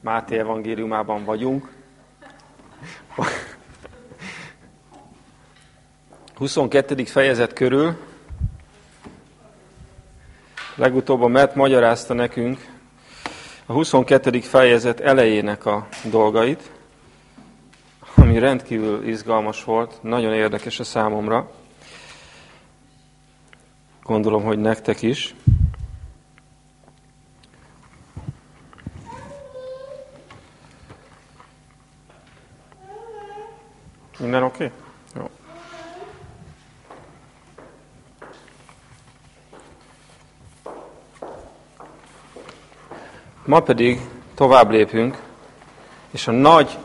Máté evangéliumában vagyunk. 22. fejezet körül legutóbb a Mert magyarázta nekünk a 22. fejezet elejének a dolgait, ami rendkívül izgalmas volt, nagyon érdekes a számomra. Gondolom, hogy nektek is. Minden oké? Okay? Jó. Ma pedig tovább lépünk, és a nagy,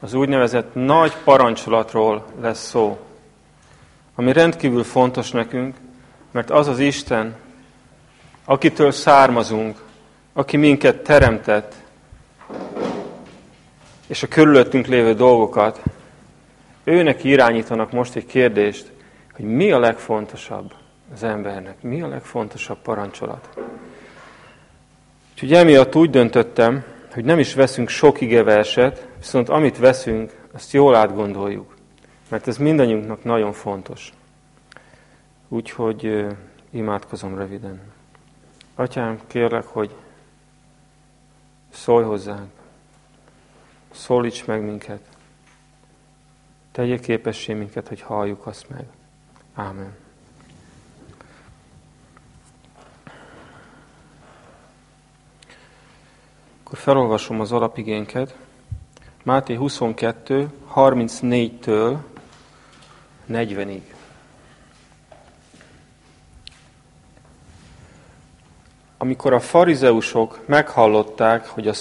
az úgynevezett nagy parancsolatról lesz szó, ami rendkívül fontos nekünk, mert az az Isten, akitől származunk, aki minket teremtett, és a körülöttünk lévő dolgokat, őnek irányítanak most egy kérdést, hogy mi a legfontosabb az embernek, mi a legfontosabb parancsolat. Úgyhogy emiatt úgy döntöttem, hogy nem is veszünk sok igeverset, viszont amit veszünk, azt jól átgondoljuk. Mert ez mindannyiunknak nagyon fontos. Úgyhogy imádkozom röviden. Atyám, kérlek, hogy szólj hozzánk, szólíts meg minket, tegyél képessé minket, hogy halljuk azt meg. Ámen. Akkor felolvasom az alapigénket. Máté 22, 34-től 40-ig. Amikor a farizeusok meghallották, hogy a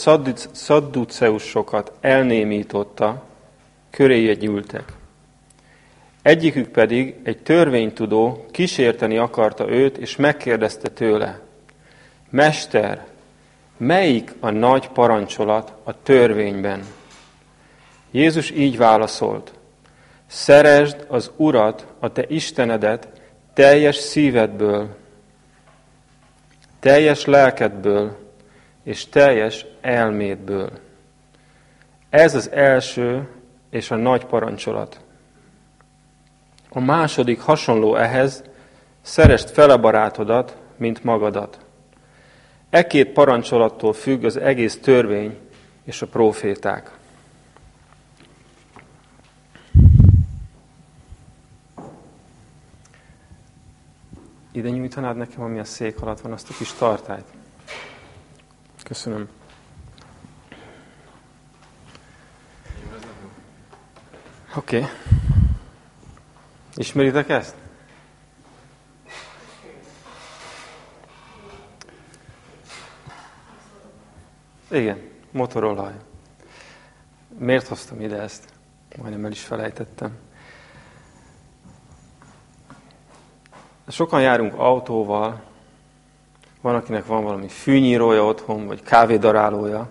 szadduceusokat elnémította, köréje gyűltek. Egyikük pedig, egy törvénytudó, kísérteni akarta őt, és megkérdezte tőle, Mester, Melyik a nagy parancsolat a törvényben? Jézus így válaszolt. Szeresd az Urat, a te Istenedet teljes szívedből, teljes lelkedből és teljes elmédből. Ez az első és a nagy parancsolat. A második hasonló ehhez, szerest fele barátodat, mint magadat. E két parancsolattól függ az egész törvény és a proféták. Ide nyújtanád nekem, ami a szék alatt van, azt a kis tartályt? Köszönöm. Oké. Okay. Ismeritek ezt? Igen, motorolaj. Miért hoztam ide ezt? Majdnem el is felejtettem. Sokan járunk autóval, van, akinek van valami fűnyírója otthon, vagy kávédarálója,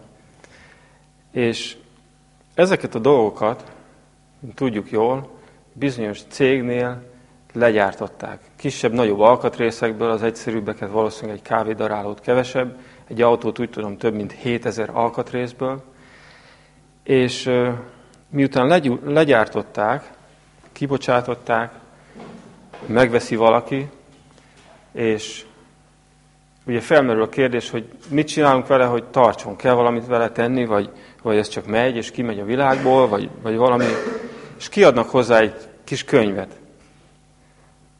és ezeket a dolgokat, tudjuk jól, bizonyos cégnél legyártották. Kisebb-nagyobb alkatrészekből az egyszerűbbeket valószínűleg egy kávédarálót kevesebb, egy autót úgy tudom több mint 7000 alkatrészből, és miután legy, legyártották, kibocsátották, megveszi valaki, és ugye felmerül a kérdés, hogy mit csinálunk vele, hogy tartson, kell valamit vele tenni, vagy, vagy ez csak megy, és kimegy a világból, vagy, vagy valami, és kiadnak hozzá egy kis könyvet.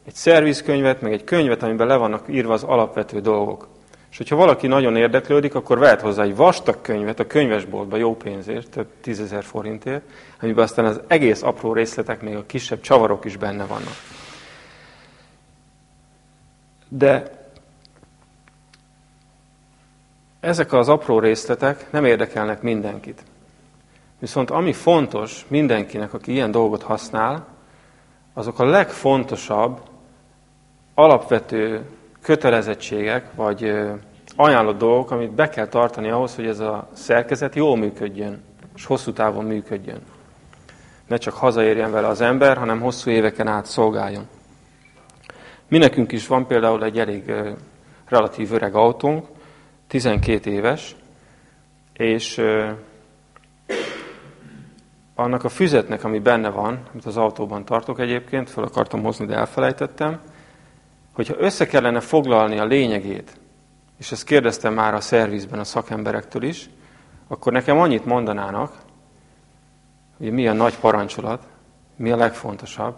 Egy szervizkönyvet, meg egy könyvet, amiben le vannak írva az alapvető dolgok. És hogyha valaki nagyon érdeklődik, akkor vehet hozzá egy vastag könyvet a könyvesboltba jó pénzért, több tízezer forintért, amiben aztán az egész apró részletek, még a kisebb csavarok is benne vannak. De ezek az apró részletek nem érdekelnek mindenkit. Viszont ami fontos mindenkinek, aki ilyen dolgot használ, azok a legfontosabb, alapvető kötelezettségek, vagy ajánlott dolgok, amit be kell tartani ahhoz, hogy ez a szerkezet jól működjön, és hosszú távon működjön. Ne csak hazaérjen vele az ember, hanem hosszú éveken át szolgáljon. Mi nekünk is van például egy elég relatív öreg autónk, 12 éves, és annak a füzetnek, ami benne van, amit az autóban tartok egyébként, fel akartam hozni, de elfelejtettem, hogyha össze kellene foglalni a lényegét, és ezt kérdeztem már a szervizben a szakemberektől is, akkor nekem annyit mondanának, hogy mi a nagy parancsolat, mi a legfontosabb,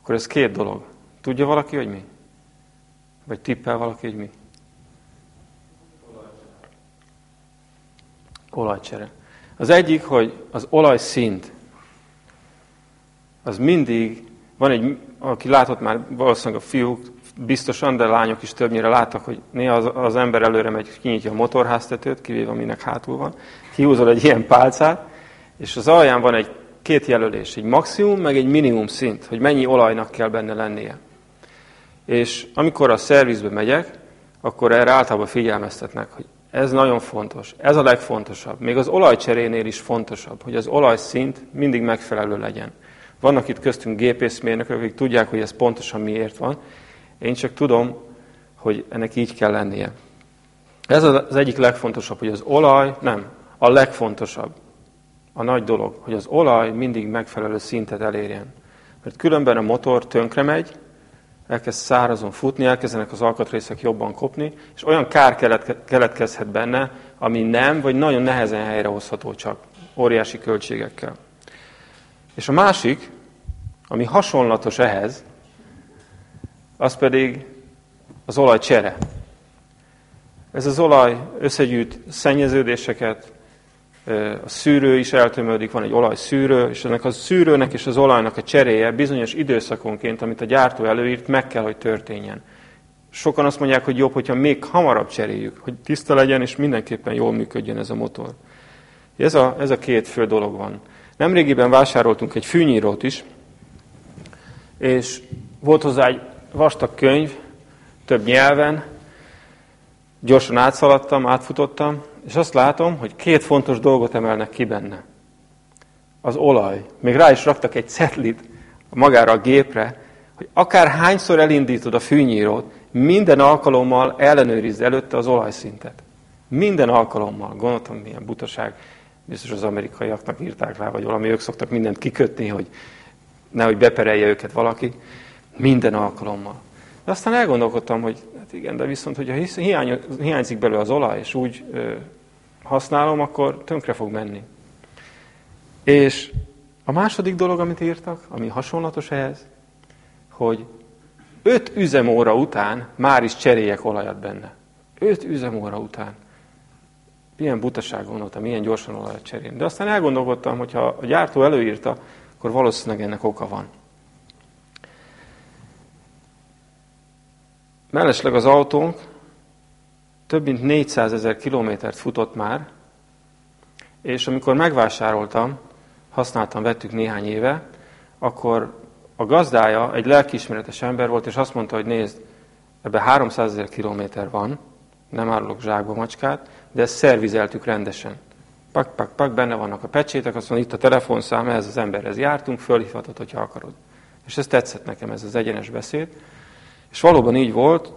akkor ez két dolog. Tudja valaki, hogy mi? Vagy tippel valaki, hogy mi? Olajcsere. Az egyik, hogy az olajszint, az mindig, van egy, aki látott már valószínűleg a fiúk, biztosan, de lányok is többnyire láttak, hogy néha az, az ember előre megy, kinyitja a motorháztetőt, kivéve aminek hátul van, kihúzol egy ilyen pálcát, és az alján van egy két jelölés, egy maximum, meg egy minimum szint, hogy mennyi olajnak kell benne lennie. És amikor a szervizbe megyek, akkor erre általában figyelmeztetnek, hogy ez nagyon fontos, ez a legfontosabb. Még az olajcserénél is fontosabb, hogy az olajszint mindig megfelelő legyen. Vannak itt köztünk gépészmérnökök, akik tudják, hogy ez pontosan miért van. Én csak tudom, hogy ennek így kell lennie. Ez az egyik legfontosabb, hogy az olaj, nem, a legfontosabb, a nagy dolog, hogy az olaj mindig megfelelő szintet elérjen. Mert különben a motor tönkre megy, elkezd szárazon futni, elkezdenek az alkatrészek jobban kopni, és olyan kár keletkezhet benne, ami nem, vagy nagyon nehezen helyrehozható csak, óriási költségekkel. És a másik, ami hasonlatos ehhez, az pedig az olajcsere. Ez az olaj összegyűjt szennyeződéseket, a szűrő is eltömődik, van egy olajszűrő, és ennek a szűrőnek és az olajnak a cseréje bizonyos időszakonként, amit a gyártó előírt, meg kell, hogy történjen. Sokan azt mondják, hogy jobb, hogyha még hamarabb cseréljük, hogy tiszta legyen, és mindenképpen jól működjön ez a motor. Ez a, ez a két fő dolog van. Nemrégiben vásároltunk egy fűnyírót is, és volt hozzá egy vastag könyv, több nyelven, gyorsan átszaladtam, átfutottam, és azt látom, hogy két fontos dolgot emelnek ki benne. Az olaj. Még rá is raktak egy cetlit magára a gépre, hogy akár hányszor elindítod a fűnyírót, minden alkalommal ellenőrizd előtte az olajszintet. Minden alkalommal. Gondoltam, milyen butaság. Biztos az amerikaiaknak írták rá, vagy valami, ők szoktak mindent kikötni, hogy nehogy beperelje őket valaki. Minden alkalommal. De aztán elgondolkodtam, hogy igen, de viszont, hogyha hiány, hiányzik belőle az olaj, és úgy ö, használom, akkor tönkre fog menni. És a második dolog, amit írtak, ami hasonlatos ehhez, hogy öt üzemóra után már is cseréljek olajat benne. Öt üzemóra után. Milyen butaság gondoltam, milyen gyorsan olajat cserélni. De aztán elgondolkodtam, hogy ha a gyártó előírta, akkor valószínűleg ennek oka van. Mellesleg az autónk több mint 400 ezer kilométert futott már, és amikor megvásároltam, használtam, vettük néhány éve, akkor a gazdája egy lelkiismeretes ember volt, és azt mondta, hogy nézd, ebbe 300 ezer kilométer van, nem árulok zsákba macskát, de ezt szervizeltük rendesen. Pak, pak, pak, benne vannak a pecsétek, azt mondja, itt a telefonszám, ez az emberhez jártunk, fölhívhatod, hogyha akarod. És ez tetszett nekem, ez az egyenes beszéd. És valóban így volt,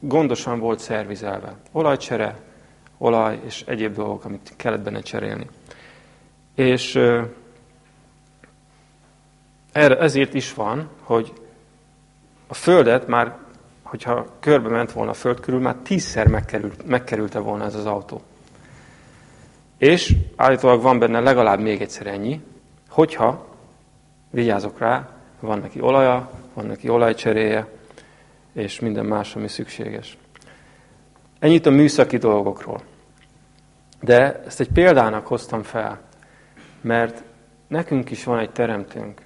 gondosan volt szervizelve. Olajcsere, olaj és egyéb dolgok, amit kellett benne cserélni. És erre, ezért is van, hogy a Földet már, hogyha körbe ment volna a Föld körül, már tízszer megkerült, megkerülte volna ez az autó. És állítólag van benne legalább még egyszer ennyi, hogyha vigyázok rá, van neki olaja, van neki olajcseréje, és minden más, ami szükséges. Ennyit a műszaki dolgokról. De ezt egy példának hoztam fel, mert nekünk is van egy teremtőnk.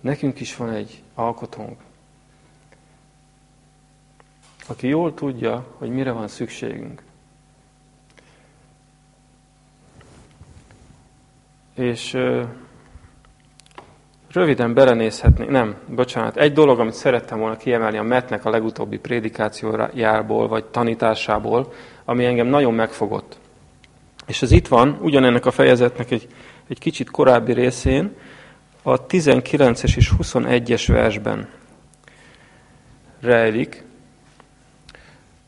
Nekünk is van egy alkotónk, aki jól tudja, hogy mire van szükségünk. És Röviden belenézhetnénk, nem, bocsánat, egy dolog, amit szerettem volna kiemelni a Metnek a legutóbbi prédikációjából, vagy tanításából, ami engem nagyon megfogott. És ez itt van, ugyanennek a fejezetnek egy, egy kicsit korábbi részén, a 19-es és 21-es versben rejlik.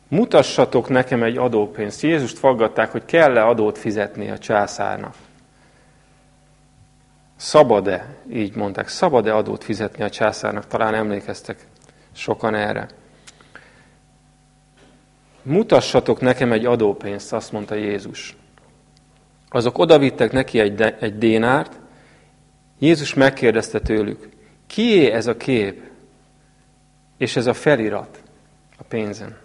mutassatok nekem egy adópénzt. Jézust faggatták, hogy kell-e adót fizetni a császárnak. Szabad-e, így mondták, szabad-e adót fizetni a császárnak? Talán emlékeztek sokan erre. Mutassatok nekem egy adópénzt, azt mondta Jézus. Azok odavittek neki egy, egy dénárt, Jézus megkérdezte tőlük, kié ez a kép, és ez a felirat a pénzen?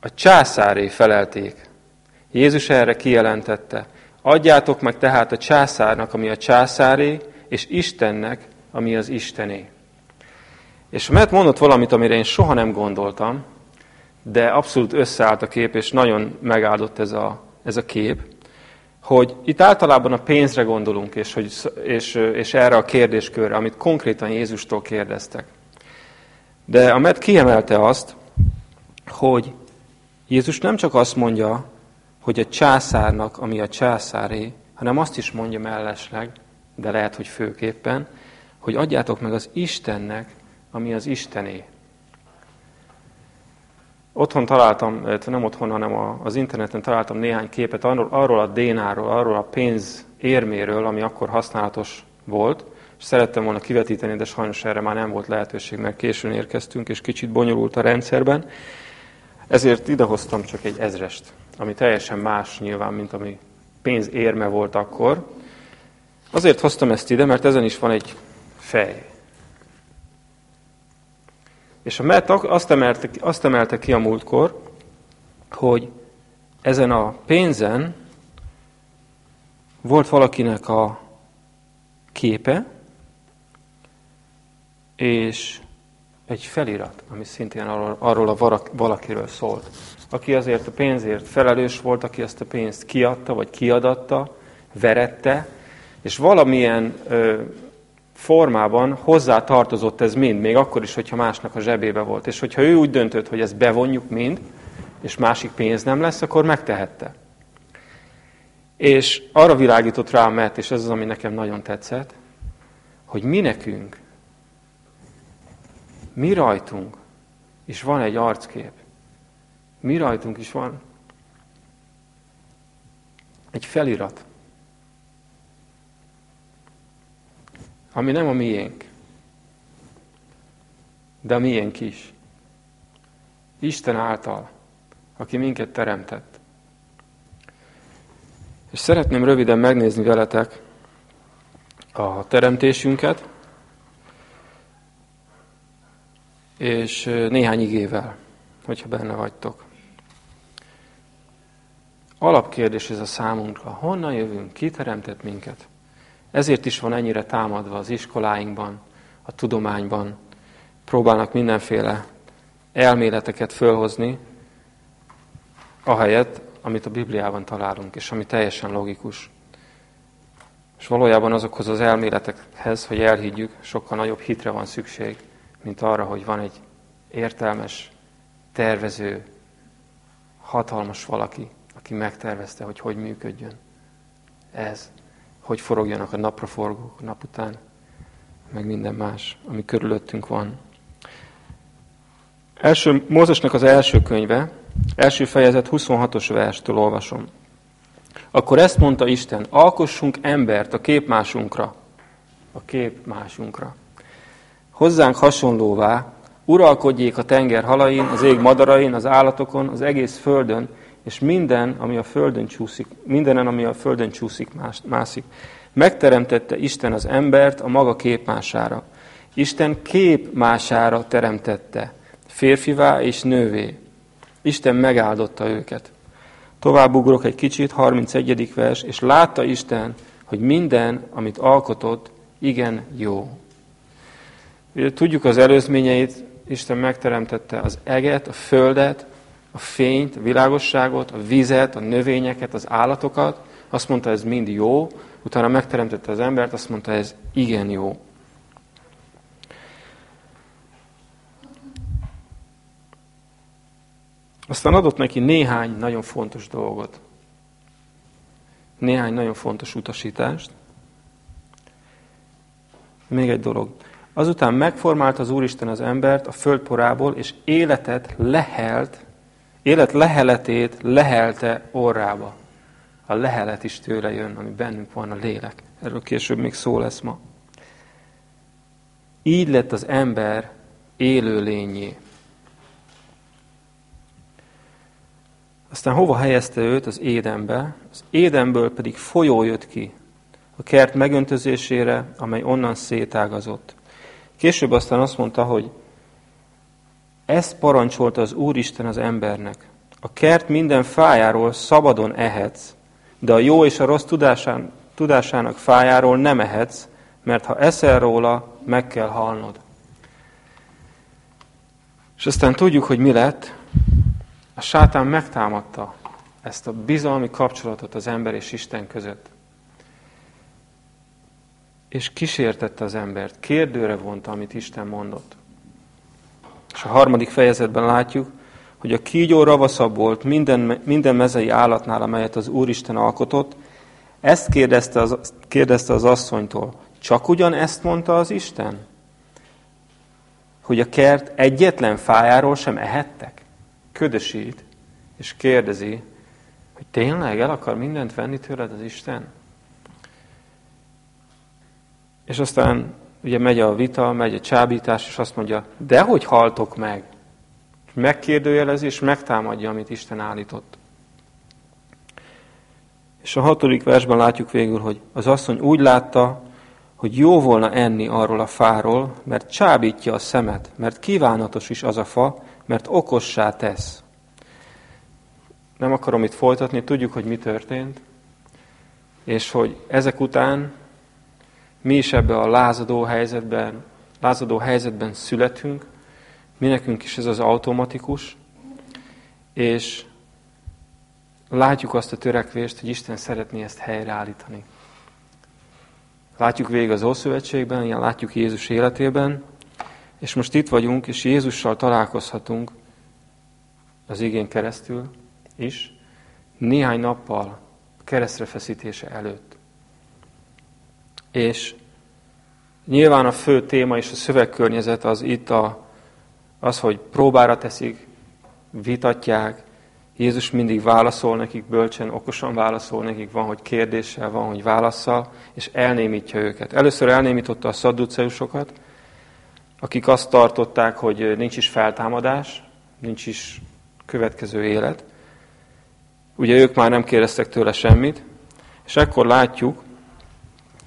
A császáré felelték. Jézus erre kijelentette, adjátok meg tehát a császárnak, ami a császáré, és Istennek, ami az Istené. És mert mondott valamit, amire én soha nem gondoltam, de abszolút összeállt a kép, és nagyon megáldott ez a, ez a kép, hogy itt általában a pénzre gondolunk, és, hogy, és, és erre a kérdéskörre, amit konkrétan Jézustól kérdeztek. De a Met kiemelte azt, hogy Jézus nem csak azt mondja, hogy a császárnak, ami a császáré, hanem azt is mondja mellesleg, de lehet, hogy főképpen, hogy adjátok meg az Istennek, ami az Istené. Otthon találtam, nem otthon, hanem az interneten találtam néhány képet arról, arról a dénáról, arról a pénz érméről, ami akkor használatos volt, és szerettem volna kivetíteni, de sajnos erre már nem volt lehetőség, mert későn érkeztünk, és kicsit bonyolult a rendszerben. Ezért idehoztam csak egy ezrest, ami teljesen más nyilván, mint ami pénz érme volt akkor. Azért hoztam ezt ide, mert ezen is van egy fej. És a MET azt emelte, azt emelte ki a múltkor, hogy ezen a pénzen volt valakinek a képe, és egy felirat, ami szintén arról, arról a valakiről szólt. Aki azért a pénzért felelős volt, aki ezt a pénzt kiadta, vagy kiadatta, verette, és valamilyen ö, formában hozzá tartozott ez mind, még akkor is, hogyha másnak a zsebébe volt. És hogyha ő úgy döntött, hogy ezt bevonjuk mind, és másik pénz nem lesz, akkor megtehette. És arra világított rá mert, és ez az, ami nekem nagyon tetszett, hogy mi nekünk, mi rajtunk is van egy arckép. Mi rajtunk is van egy felirat. ami nem a miénk, de a miénk is. Isten által, aki minket teremtett. És szeretném röviden megnézni veletek a teremtésünket, és néhány igével, hogyha benne vagytok. Alapkérdés ez a számunkra. Honnan jövünk? Ki teremtett minket? Ezért is van ennyire támadva az iskoláinkban, a tudományban. Próbálnak mindenféle elméleteket fölhozni, ahelyett, amit a Bibliában találunk, és ami teljesen logikus. És valójában azokhoz az elméletekhez, hogy elhiggyük, sokkal nagyobb hitre van szükség, mint arra, hogy van egy értelmes, tervező, hatalmas valaki, aki megtervezte, hogy hogy működjön. Ez hogy forogjanak a napraforgók nap után, meg minden más, ami körülöttünk van. Első, Mózesnek az első könyve, első fejezet 26-os verstől olvasom. Akkor ezt mondta Isten, alkossunk embert a képmásunkra, a képmásunkra. Hozzánk hasonlóvá, uralkodjék a tenger halain, az ég madarain, az állatokon, az egész földön, és minden, ami a földön csúszik, mindenen, ami a földön csúszik, más, mászik. Megteremtette Isten az embert a maga képmására. Isten képmására teremtette, férfivá és nővé. Isten megáldotta őket. Tovább ugrok egy kicsit, 31. vers, és látta Isten, hogy minden, amit alkotott, igen jó. Tudjuk az előzményeit, Isten megteremtette az eget, a földet, a fényt, a világosságot, a vizet, a növényeket, az állatokat. Azt mondta, ez mind jó. Utána megteremtette az embert, azt mondta, ez igen jó. Aztán adott neki néhány nagyon fontos dolgot. Néhány nagyon fontos utasítást. Még egy dolog. Azután megformált az Úristen az embert a földporából, és életet lehelt élet leheletét lehelte orrába. A lehelet is tőle jön, ami bennünk van, a lélek. Erről később még szó lesz ma. Így lett az ember élő lényé. Aztán hova helyezte őt? Az édenbe. Az édenből pedig folyó jött ki a kert megöntözésére, amely onnan szétágazott. Később aztán azt mondta, hogy ezt parancsolta az Úristen az embernek. A kert minden fájáról szabadon ehetsz, de a jó és a rossz tudásán, tudásának fájáról nem ehetsz, mert ha eszel róla, meg kell halnod. És aztán tudjuk, hogy mi lett. A sátán megtámadta ezt a bizalmi kapcsolatot az ember és Isten között. És kísértette az embert, kérdőre vonta, amit Isten mondott. És a harmadik fejezetben látjuk, hogy a kígyó ravaszabb volt minden, minden mezei állatnál, amelyet az Úristen alkotott. Ezt kérdezte az, kérdezte az asszonytól. Csak ugyan ezt mondta az Isten? Hogy a kert egyetlen fájáról sem ehettek? Ködösít, és kérdezi, hogy tényleg el akar mindent venni tőled az Isten? És aztán ugye megy a vita, megy a csábítás, és azt mondja, de hogy haltok meg? Megkérdőjelezi, és megtámadja, amit Isten állított. És a hatodik versben látjuk végül, hogy az asszony úgy látta, hogy jó volna enni arról a fáról, mert csábítja a szemet, mert kívánatos is az a fa, mert okossá tesz. Nem akarom itt folytatni, tudjuk, hogy mi történt, és hogy ezek után mi is ebbe a lázadó helyzetben, lázadó helyzetben születünk, mi nekünk is ez az automatikus, és látjuk azt a törekvést, hogy Isten szeretné ezt helyreállítani. Látjuk végig az Ószövetségben, ilyen látjuk Jézus életében, és most itt vagyunk, és Jézussal találkozhatunk az igén keresztül is, néhány nappal keresztre feszítése előtt. És nyilván a fő téma és a szövegkörnyezet az itt a, az, hogy próbára teszik, vitatják, Jézus mindig válaszol nekik, bölcsen, okosan válaszol nekik, van, hogy kérdéssel, van, hogy válaszsal, és elnémítja őket. Először elnémította a szadduceusokat, akik azt tartották, hogy nincs is feltámadás, nincs is következő élet. Ugye ők már nem kérdeztek tőle semmit, és ekkor látjuk,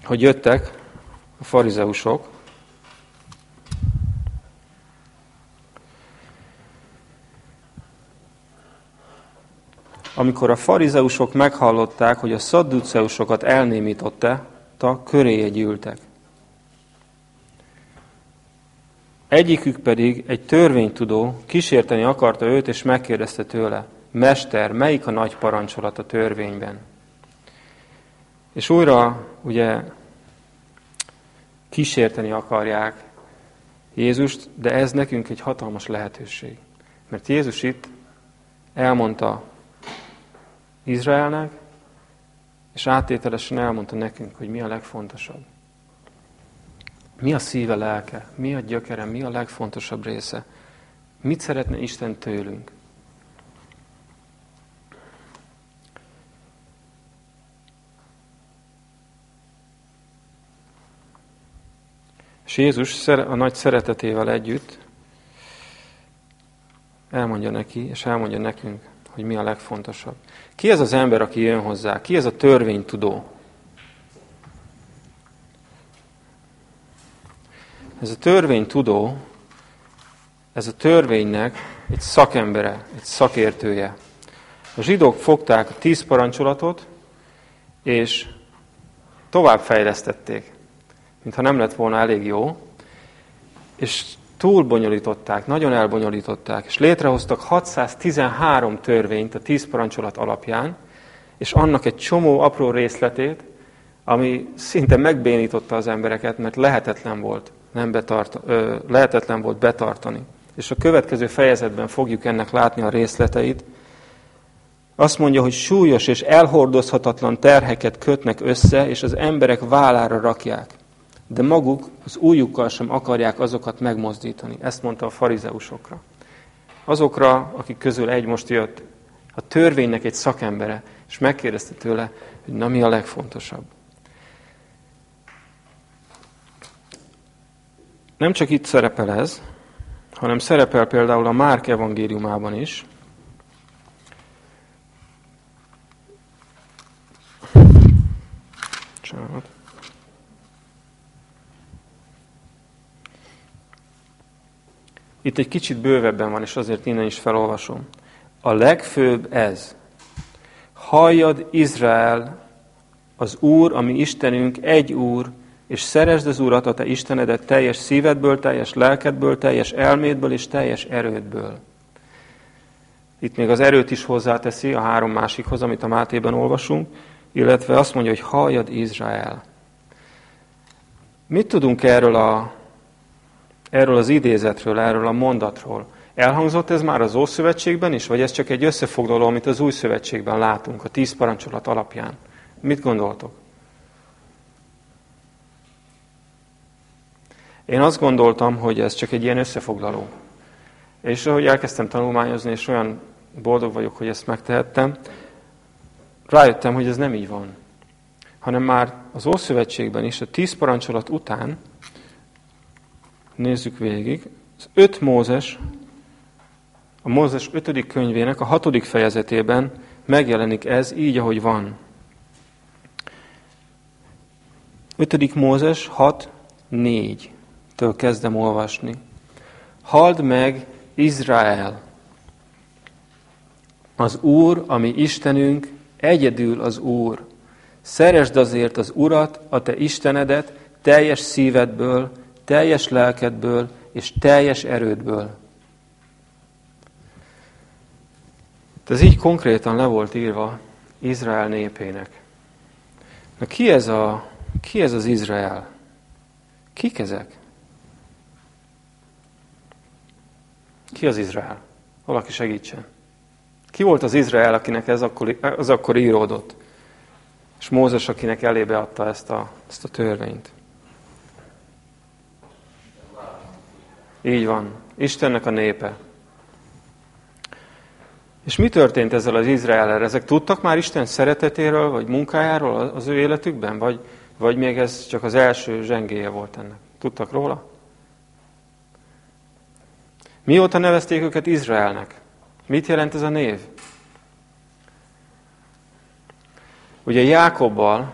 hogy jöttek a farizeusok, amikor a farizeusok meghallották, hogy a szadduceusokat elnémította, köréje gyűltek. Egyikük pedig, egy törvénytudó, kísérteni akarta őt, és megkérdezte tőle, Mester, melyik a nagy parancsolat a törvényben? És újra ugye kísérteni akarják Jézust, de ez nekünk egy hatalmas lehetőség. Mert Jézus itt elmondta Izraelnek, és áttételesen elmondta nekünk, hogy mi a legfontosabb. Mi a szíve, lelke, mi a gyökere, mi a legfontosabb része. Mit szeretne Isten tőlünk? És Jézus a nagy szeretetével együtt elmondja neki, és elmondja nekünk, hogy mi a legfontosabb. Ki ez az ember, aki jön hozzá? Ki ez a törvénytudó? Ez a törvénytudó, ez a törvénynek egy szakembere, egy szakértője. A zsidók fogták a tíz parancsolatot, és továbbfejlesztették mintha nem lett volna elég jó, és túl bonyolították, nagyon elbonyolították, és létrehoztak 613 törvényt a 10 parancsolat alapján, és annak egy csomó apró részletét, ami szinte megbénította az embereket, mert lehetetlen volt, nem betart, ö, lehetetlen volt betartani. És a következő fejezetben fogjuk ennek látni a részleteit. Azt mondja, hogy súlyos és elhordozhatatlan terheket kötnek össze, és az emberek vállára rakják de maguk az újukkal sem akarják azokat megmozdítani. Ezt mondta a farizeusokra. azokra, akik közül egy most jött, a törvénynek egy szakembere, és megkérdezte tőle, hogy na mi a legfontosabb. Nem csak itt szerepel ez, hanem szerepel például a Márk evangéliumában is. Csánat. Itt egy kicsit bővebben van, és azért innen is felolvasom. A legfőbb ez. Halljad Izrael, az Úr, ami Istenünk, egy Úr, és szeresd az Urat, a te Istenedet teljes szívedből, teljes lelkedből, teljes elmédből és teljes erődből. Itt még az erőt is hozzáteszi a három másikhoz, amit a Mátében olvasunk, illetve azt mondja, hogy halljad Izrael. Mit tudunk erről, a, erről az idézetről, erről a mondatról? Elhangzott ez már az Ószövetségben is, vagy ez csak egy összefoglaló, amit az Új Szövetségben látunk, a tíz parancsolat alapján? Mit gondoltok? Én azt gondoltam, hogy ez csak egy ilyen összefoglaló. És ahogy elkezdtem tanulmányozni, és olyan boldog vagyok, hogy ezt megtehettem, rájöttem, hogy ez nem így van. Hanem már az Ószövetségben is, a tíz parancsolat után, nézzük végig, az öt Mózes, a Mózes ötödik könyvének a hatodik fejezetében megjelenik ez így, ahogy van. Ötödik Mózes 6, 4 től kezdem olvasni. Hald meg, Izrael! Az Úr, ami Istenünk, egyedül az Úr. Szeresd azért az Urat, a te Istenedet, teljes szívedből, teljes lelkedből és teljes erődből. Ez így konkrétan le volt írva Izrael népének. Na ki ez, a, ki ez az Izrael? Kik ezek? Ki az Izrael? Valaki segítsen. Ki volt az Izrael, akinek ez akkor, az akkor íródott? És Mózes, akinek elébe adta ezt a, ezt a törvényt. Így van. Istennek a népe. És mi történt ezzel az Izraellel? Ezek tudtak már Isten szeretetéről, vagy munkájáról az ő életükben? Vagy, vagy még ez csak az első zsengéje volt ennek? Tudtak róla? Mióta nevezték őket Izraelnek? Mit jelent ez a név? Ugye Jákobbal,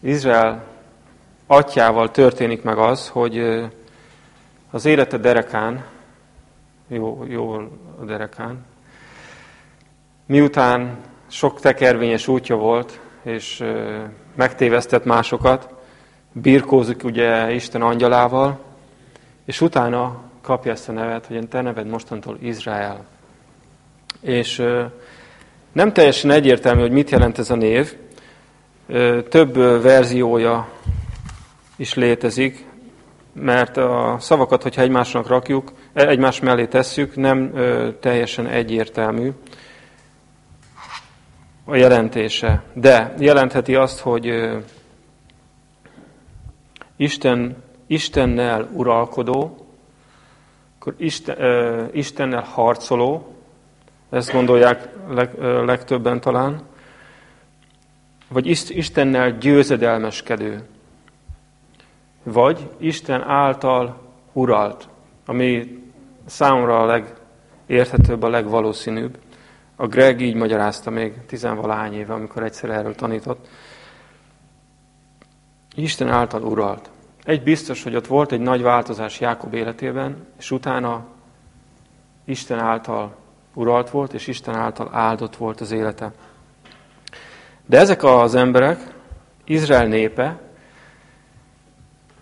Izrael atyával történik meg az, hogy az élete derekán, jó, jó a derekán, miután sok tekervényes útja volt, és megtévesztett másokat, birkózik ugye Isten angyalával, és utána kapja ezt a nevet, hogy te neved mostantól Izrael. És nem teljesen egyértelmű, hogy mit jelent ez a név. Több verziója is létezik, mert a szavakat, hogyha egymásnak rakjuk, e, egymás mellé tesszük, nem teljesen egyértelmű a jelentése. De jelentheti azt, hogy Isten, Istennel uralkodó, akkor Isten, Istennel harcoló, ezt gondolják leg, legtöbben talán, vagy Istennel győzedelmeskedő, vagy Isten által uralt, ami számomra a legérthetőbb, a legvalószínűbb. A Greg így magyarázta még tizenvalány éve, amikor egyszer erről tanított. Isten által uralt. Egy biztos, hogy ott volt egy nagy változás Jákob életében, és utána Isten által uralt volt, és Isten által áldott volt az élete. De ezek az emberek, Izrael népe,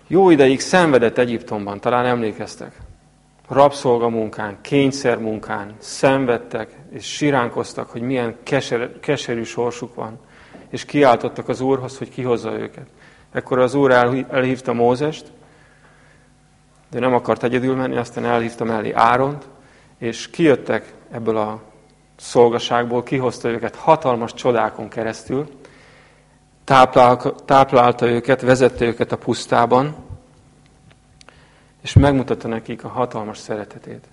jó ideig szenvedett Egyiptomban, talán emlékeztek. Rabszolgamunkán, kényszermunkán szenvedtek, és siránkoztak, hogy milyen keser, keserű sorsuk van. És kiáltottak az Úrhoz, hogy kihozza őket. Ekkor az Úr elhívta Mózest, de nem akart egyedül menni, aztán elhívta mellé Áront, és kijöttek ebből a szolgaságból, kihozta őket hatalmas csodákon keresztül, táplálta őket, vezette őket a pusztában, és megmutatta nekik a hatalmas szeretetét.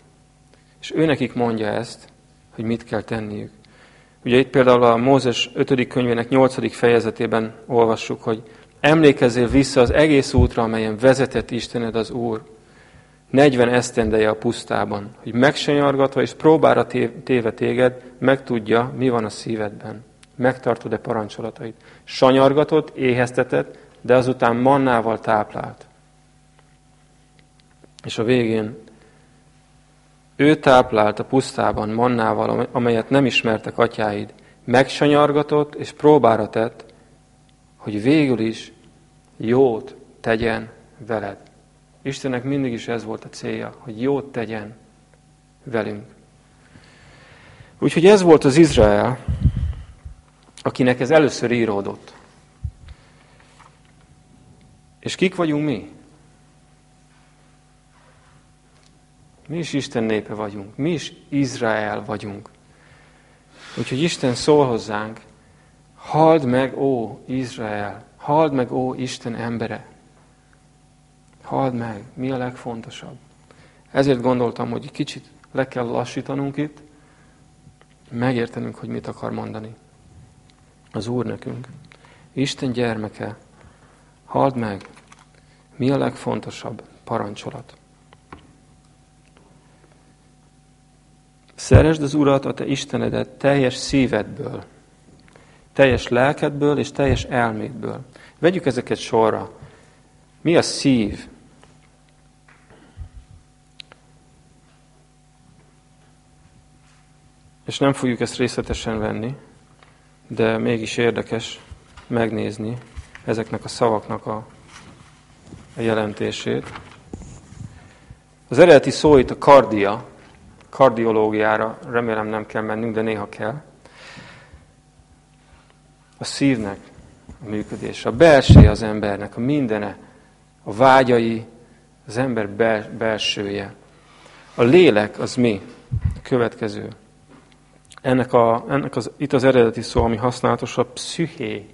És ő nekik mondja ezt, hogy mit kell tenniük. Ugye itt például a Mózes 5. könyvének 8. fejezetében olvassuk, hogy emlékezzél vissza az egész útra, amelyen vezetett Istened az Úr, 40 esztendeje a pusztában, hogy megsanyargatva és próbára téve téged, megtudja, mi van a szívedben. Megtartod-e parancsolatait. Sanyargatott, éheztetett, de azután mannával táplált. És a végén ő táplált a pusztában mannával, amelyet nem ismertek atyáid. Megsanyargatott és próbára tett, hogy végül is jót tegyen veled. Istennek mindig is ez volt a célja, hogy jót tegyen velünk. Úgyhogy ez volt az Izrael, akinek ez először íródott. És kik vagyunk mi? Mi is Isten népe vagyunk. Mi is Izrael vagyunk. Úgyhogy Isten szól hozzánk, halld meg, ó Izrael, halld meg, ó Isten embere. Halld meg, mi a legfontosabb. Ezért gondoltam, hogy kicsit le kell lassítanunk itt, megértenünk, hogy mit akar mondani az Úr nekünk. Isten gyermeke, halld meg, mi a legfontosabb parancsolat. Szeresd az Urat, a te Istenedet teljes szívedből, teljes lelkedből és teljes elmédből. Vegyük ezeket sorra. Mi a szív? És nem fogjuk ezt részletesen venni, de mégis érdekes megnézni ezeknek a szavaknak a, a jelentését. Az eredeti szó itt a kardia, kardiológiára remélem nem kell mennünk, de néha kell. A szívnek a működése, a belső az embernek, a mindene, a vágyai, az ember belsője. A lélek az mi? A következő. Ennek, a, ennek az, itt az eredeti szó, ami használatos, a psziché,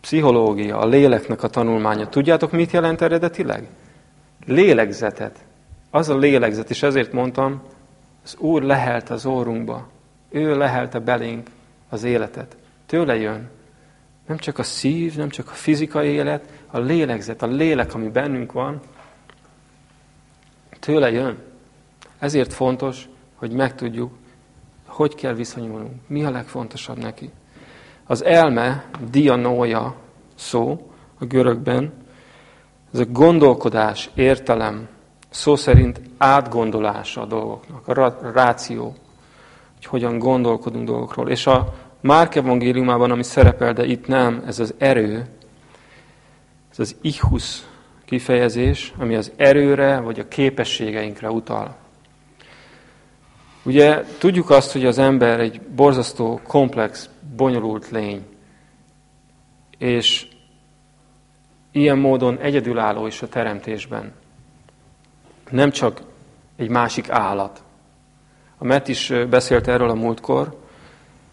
pszichológia, a léleknek a tanulmánya. Tudjátok, mit jelent eredetileg? Lélegzetet. Az a lélegzet, és ezért mondtam, az Úr lehelt az órunkba. Ő lehelte belénk az életet. Tőle jön. Nem csak a szív, nem csak a fizikai élet, a lélegzet, a lélek, ami bennünk van, tőle jön. Ezért fontos, hogy megtudjuk, hogy kell viszonyulnunk, mi a legfontosabb neki. Az elme, dianója szó a görögben, ez a gondolkodás, értelem, szó szerint átgondolása a dolgoknak, a ráció, hogy hogyan gondolkodunk dolgokról. És a Márk evangéliumában, ami szerepel, de itt nem, ez az erő, ez az ichus kifejezés, ami az erőre vagy a képességeinkre utal. Ugye tudjuk azt, hogy az ember egy borzasztó, komplex, bonyolult lény, és ilyen módon egyedülálló is a teremtésben. Nem csak egy másik állat. A Matt is beszélt erről a múltkor,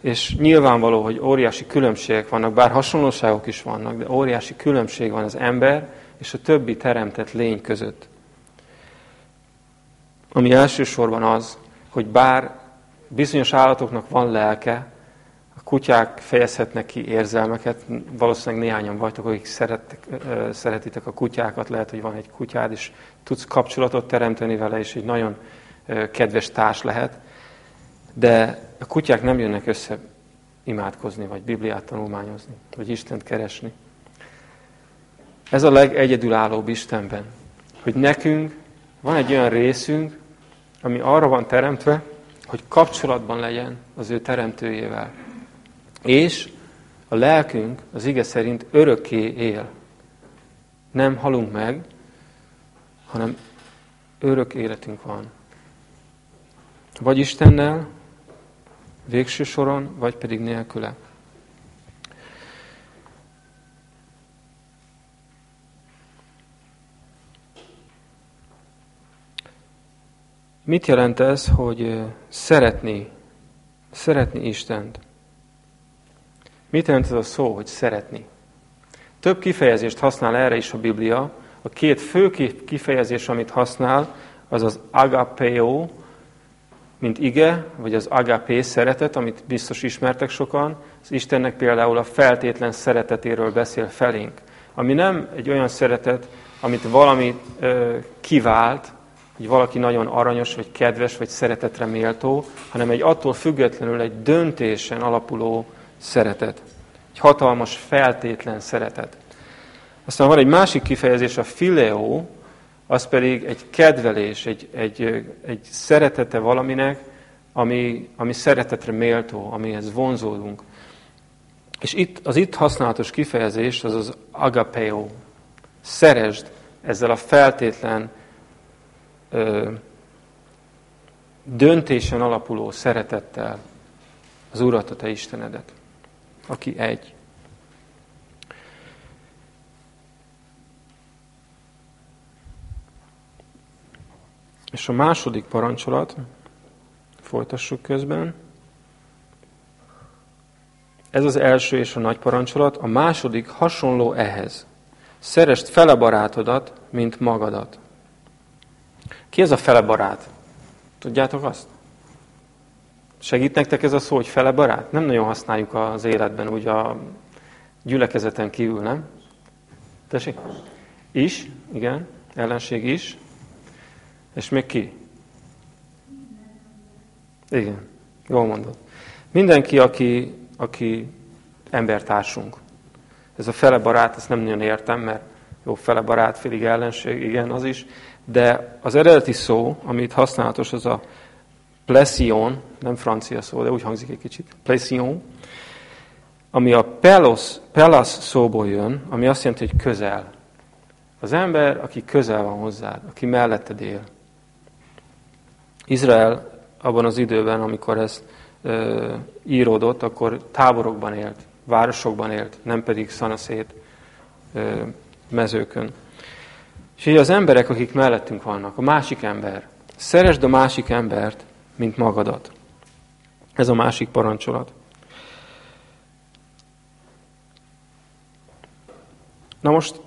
és nyilvánvaló, hogy óriási különbségek vannak, bár hasonlóságok is vannak, de óriási különbség van az ember és a többi teremtett lény között. Ami elsősorban az, hogy bár bizonyos állatoknak van lelke, a kutyák fejezhetnek ki érzelmeket, valószínűleg néhányan vagytok, akik szerettek, szeretitek a kutyákat, lehet, hogy van egy kutyád, és tudsz kapcsolatot teremteni vele, és egy nagyon kedves társ lehet, de a kutyák nem jönnek össze imádkozni, vagy Bibliát tanulmányozni, vagy Istent keresni. Ez a legegyedülállóbb Istenben, hogy nekünk van egy olyan részünk, ami arra van teremtve, hogy kapcsolatban legyen az ő teremtőjével. És a lelkünk az ige szerint örökké él. Nem halunk meg, hanem örök életünk van. Vagy Istennel, végső soron, vagy pedig nélküle. Mit jelent ez, hogy szeretni, szeretni Istent? Mit jelent ez a szó, hogy szeretni? Több kifejezést használ erre is a Biblia. A két fő kifejezés, amit használ, az az agapeo, mint ige, vagy az agapé szeretet, amit biztos ismertek sokan. Az Istennek például a feltétlen szeretetéről beszél felénk, ami nem egy olyan szeretet, amit valami ö, kivált, hogy valaki nagyon aranyos, vagy kedves, vagy szeretetre méltó, hanem egy attól függetlenül egy döntésen alapuló szeretet. Egy hatalmas, feltétlen szeretet. Aztán van egy másik kifejezés, a fileo, az pedig egy kedvelés, egy, egy, egy szeretete valaminek, ami, ami szeretetre méltó, amihez vonzódunk. És itt, az itt használatos kifejezés az az agapeo. Szeresd ezzel a feltétlen ö, döntésen alapuló szeretettel az Urat, a Te Istenedet, aki egy. És a második parancsolat, folytassuk közben. Ez az első és a nagy parancsolat, a második hasonló ehhez. Szerest fele barátodat, mint magadat. Ki ez a fele barát? Tudjátok azt? Segít nektek ez a szó, hogy fele barát? Nem nagyon használjuk az életben, úgy a gyülekezeten kívül, nem? Tessék? Is, igen, ellenség is. És még ki? Igen, jól mondod. Mindenki, aki, aki embertársunk. Ez a fele barát, ezt nem nagyon értem, mert jó, fele barát, félig ellenség, igen, az is. De az eredeti szó, amit használatos, az a plesion, nem francia szó, de úgy hangzik egy kicsit, plesion, ami a pelos, pelas szóból jön, ami azt jelenti, hogy közel. Az ember, aki közel van hozzád, aki melletted él. Izrael abban az időben, amikor ez ö, íródott, akkor táborokban élt, városokban élt, nem pedig szanaszét ö, mezőkön. És így az emberek, akik mellettünk vannak, a másik ember, szeresd a másik embert, mint magadat. Ez a másik parancsolat. Na most,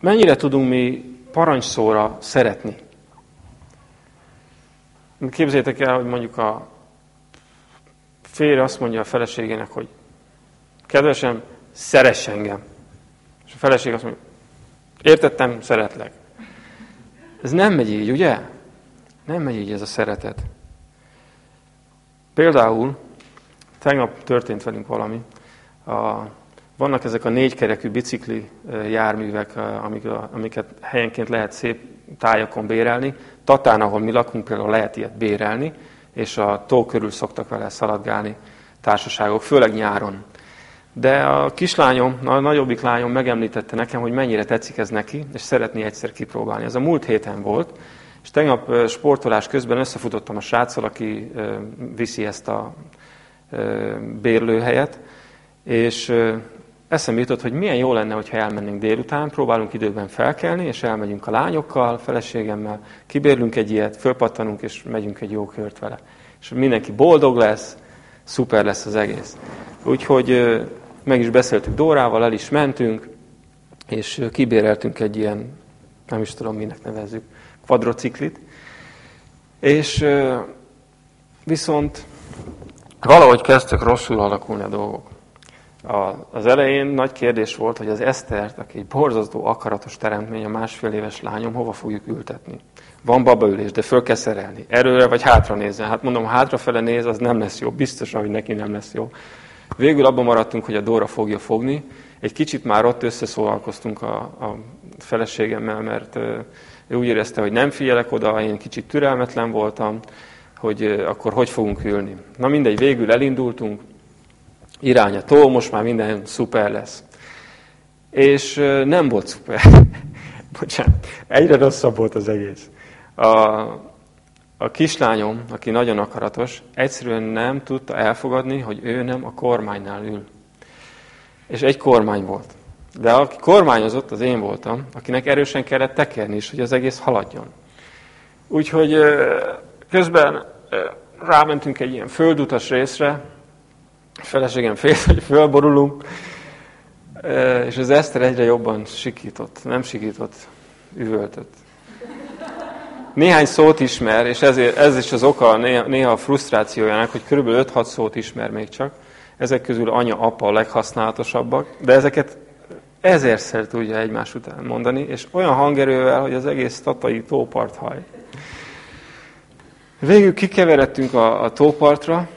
mennyire tudunk mi parancsszóra szeretni? Képzeljétek el, hogy mondjuk a férj azt mondja a feleségének, hogy kedvesem, szeress engem. És a feleség azt mondja, értettem, szeretlek. Ez nem megy így, ugye? Nem megy így ez a szeretet. Például, tegnap történt velünk valami, a, vannak ezek a négykerekű bicikli járművek, amik, amiket helyenként lehet szép tájakon bérelni. Tatán, ahol mi lakunk, például lehet ilyet bérelni, és a tó körül szoktak vele szaladgálni társaságok, főleg nyáron. De a kislányom, a nagyobbik lányom megemlítette nekem, hogy mennyire tetszik ez neki, és szeretné egyszer kipróbálni. Ez a múlt héten volt, és tegnap sportolás közben összefutottam a sráccal, aki viszi ezt a bérlőhelyet, és eszembe jutott, hogy milyen jó lenne, hogyha elmennénk délután, próbálunk időben felkelni, és elmegyünk a lányokkal, feleségemmel, kibérlünk egy ilyet, fölpattanunk, és megyünk egy jó kört vele. És mindenki boldog lesz, szuper lesz az egész. Úgyhogy meg is beszéltük Dórával, el is mentünk, és kibéreltünk egy ilyen, nem is tudom, minek nevezzük, kvadrociklit. És viszont valahogy kezdtek rosszul alakulni a dolgok az elején nagy kérdés volt, hogy az Esztert, aki egy borzasztó akaratos teremtmény, a másfél éves lányom, hova fogjuk ültetni. Van babaülés, de föl kell szerelni. Erőre vagy hátra nézzen. Hát mondom, hátrafele néz, az nem lesz jó. Biztos, hogy neki nem lesz jó. Végül abban maradtunk, hogy a Dóra fogja fogni. Egy kicsit már ott összeszólalkoztunk a, a feleségemmel, mert ő úgy érezte, hogy nem figyelek oda, én kicsit türelmetlen voltam, hogy akkor hogy fogunk ülni. Na mindegy, végül elindultunk, irány a tó, most már minden szuper lesz. És nem volt szuper. Bocsánat, egyre rosszabb volt az egész. A, a kislányom, aki nagyon akaratos, egyszerűen nem tudta elfogadni, hogy ő nem a kormánynál ül. És egy kormány volt. De aki kormányozott, az én voltam, akinek erősen kellett tekerni is, hogy az egész haladjon. Úgyhogy közben rámentünk egy ilyen földutas részre, a feleségem félt, hogy fölborulunk, és az Eszter egyre jobban sikított, nem sikított, üvöltött. Néhány szót ismer, és ezért, ez is az oka néha, néha a frusztrációjának, hogy körülbelül 5-6 szót ismer még csak. Ezek közül anya, apa a leghasználatosabbak, de ezeket ezerszer tudja egymás után mondani, és olyan hangerővel, hogy az egész tatai tópart haj. Végül kikeveredtünk a, a tópartra,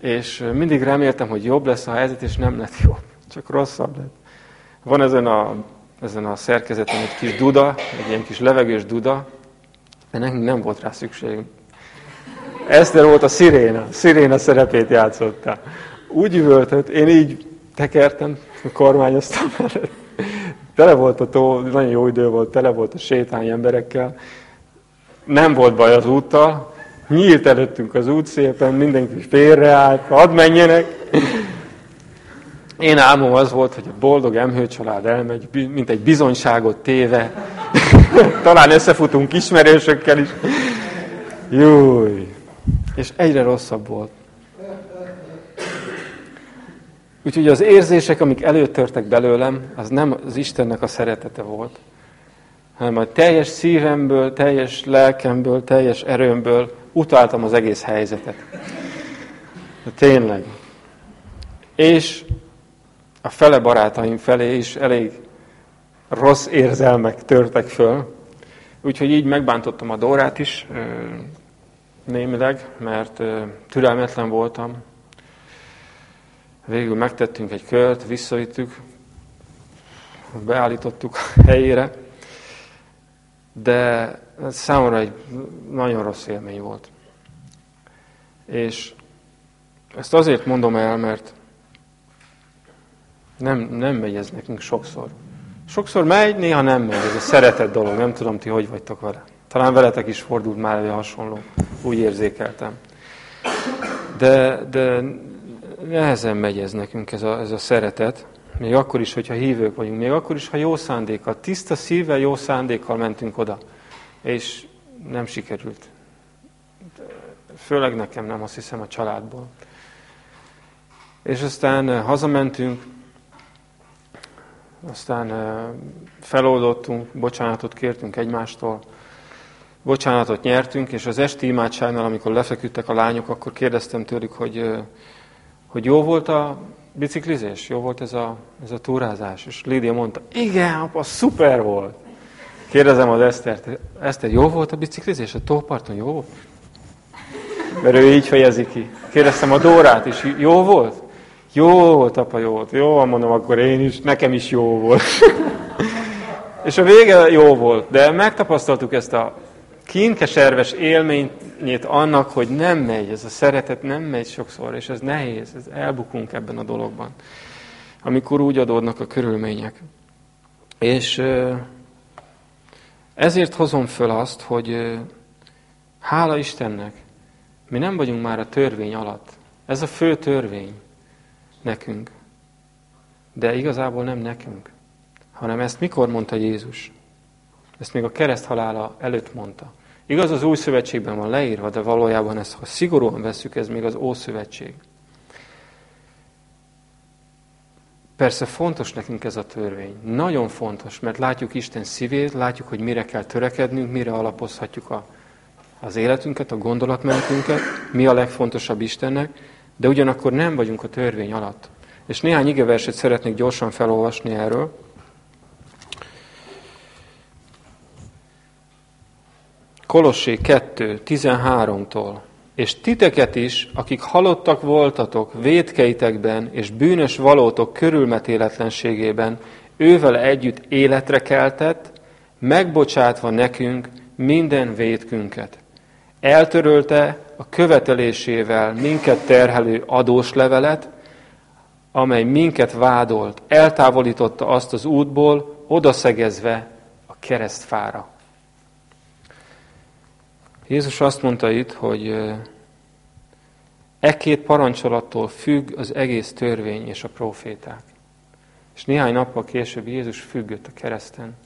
és mindig reméltem, hogy jobb lesz a helyzet, és nem lett jobb, csak rosszabb lett. Van ezen a, ezen a szerkezeten egy kis duda, egy ilyen kis levegős duda, de nekünk nem volt rá szükségünk. Eszter volt a sziréna, sziréna szerepét játszotta. Úgy üvöltött, én így tekertem, kormányoztam mellett. Tele volt a tó, nagyon jó idő volt, tele volt a sétány emberekkel. Nem volt baj az úttal, nyílt előttünk az út szépen, mindenki félreállt, hadd menjenek. Én álmom az volt, hogy a boldog emhő család elmegy, mint egy bizonyságot téve. Talán összefutunk ismerősökkel is. Júj! És egyre rosszabb volt. Úgyhogy az érzések, amik előtörtek belőlem, az nem az Istennek a szeretete volt, hanem a teljes szívemből, teljes lelkemből, teljes erőmből utáltam az egész helyzetet. De tényleg. És a fele barátaim felé is elég rossz érzelmek törtek föl. Úgyhogy így megbántottam a Dórát is némileg, mert türelmetlen voltam. Végül megtettünk egy kört, visszavittük, beállítottuk helyére, de számomra egy nagyon rossz élmény volt. És ezt azért mondom el, mert nem, nem megy ez nekünk sokszor. Sokszor megy, néha nem megy. Ez a szeretett dolog. Nem tudom, ti hogy vagytok vele. Talán veletek is fordult már elő hasonló. Úgy érzékeltem. De, de nehezen megy ez nekünk, ez a, ez a szeretet. Még akkor is, hogyha hívők vagyunk. Még akkor is, ha jó szándékkal, tiszta szívvel, jó szándékkal mentünk oda. És nem sikerült. Főleg nekem nem, azt hiszem a családból. És aztán hazamentünk, aztán feloldottunk, bocsánatot kértünk egymástól, bocsánatot nyertünk, és az esti imádságnál, amikor lefeküdtek a lányok, akkor kérdeztem tőlük, hogy, hogy jó volt a biciklizés, jó volt ez a, ez a túrázás. És Lídia mondta, igen, apa, szuper volt. Kérdezem az Esztert, Eszter, jó volt a biciklizés a tóparton, jó volt? Mert ő így fejezi ki. Kérdeztem a Dórát is, jó volt? Jó volt, apa, jó volt. Jó, mondom, akkor én is, nekem is jó volt. és a vége jó volt, de megtapasztaltuk ezt a kínkeserves élményét annak, hogy nem megy, ez a szeretet nem megy sokszor, és ez nehéz, ez elbukunk ebben a dologban, amikor úgy adódnak a körülmények. És ezért hozom föl azt, hogy hála Istennek, mi nem vagyunk már a törvény alatt. Ez a fő törvény nekünk. De igazából nem nekünk, hanem ezt mikor mondta Jézus? Ezt még a kereszt halála előtt mondta. Igaz, az új szövetségben van leírva, de valójában ezt, ha szigorúan veszük, ez még az ószövetség. Persze fontos nekünk ez a törvény. Nagyon fontos, mert látjuk Isten szívét, látjuk, hogy mire kell törekednünk, mire alapozhatjuk a, az életünket, a gondolatmenetünket, mi a legfontosabb Istennek, de ugyanakkor nem vagyunk a törvény alatt. És néhány igeverset szeretnék gyorsan felolvasni erről. Kolossé 2, 13-tól. És titeket is, akik halottak voltatok védkeitekben és bűnös valótok körülmetéletlenségében, ővel együtt életre keltett, megbocsátva nekünk minden védkünket. Eltörölte a követelésével minket terhelő adós levelet, amely minket vádolt, eltávolította azt az útból, odaszegezve a keresztfára. Jézus azt mondta itt, hogy e két parancsolattól függ az egész törvény és a proféták. És néhány nappal később Jézus függött a kereszten.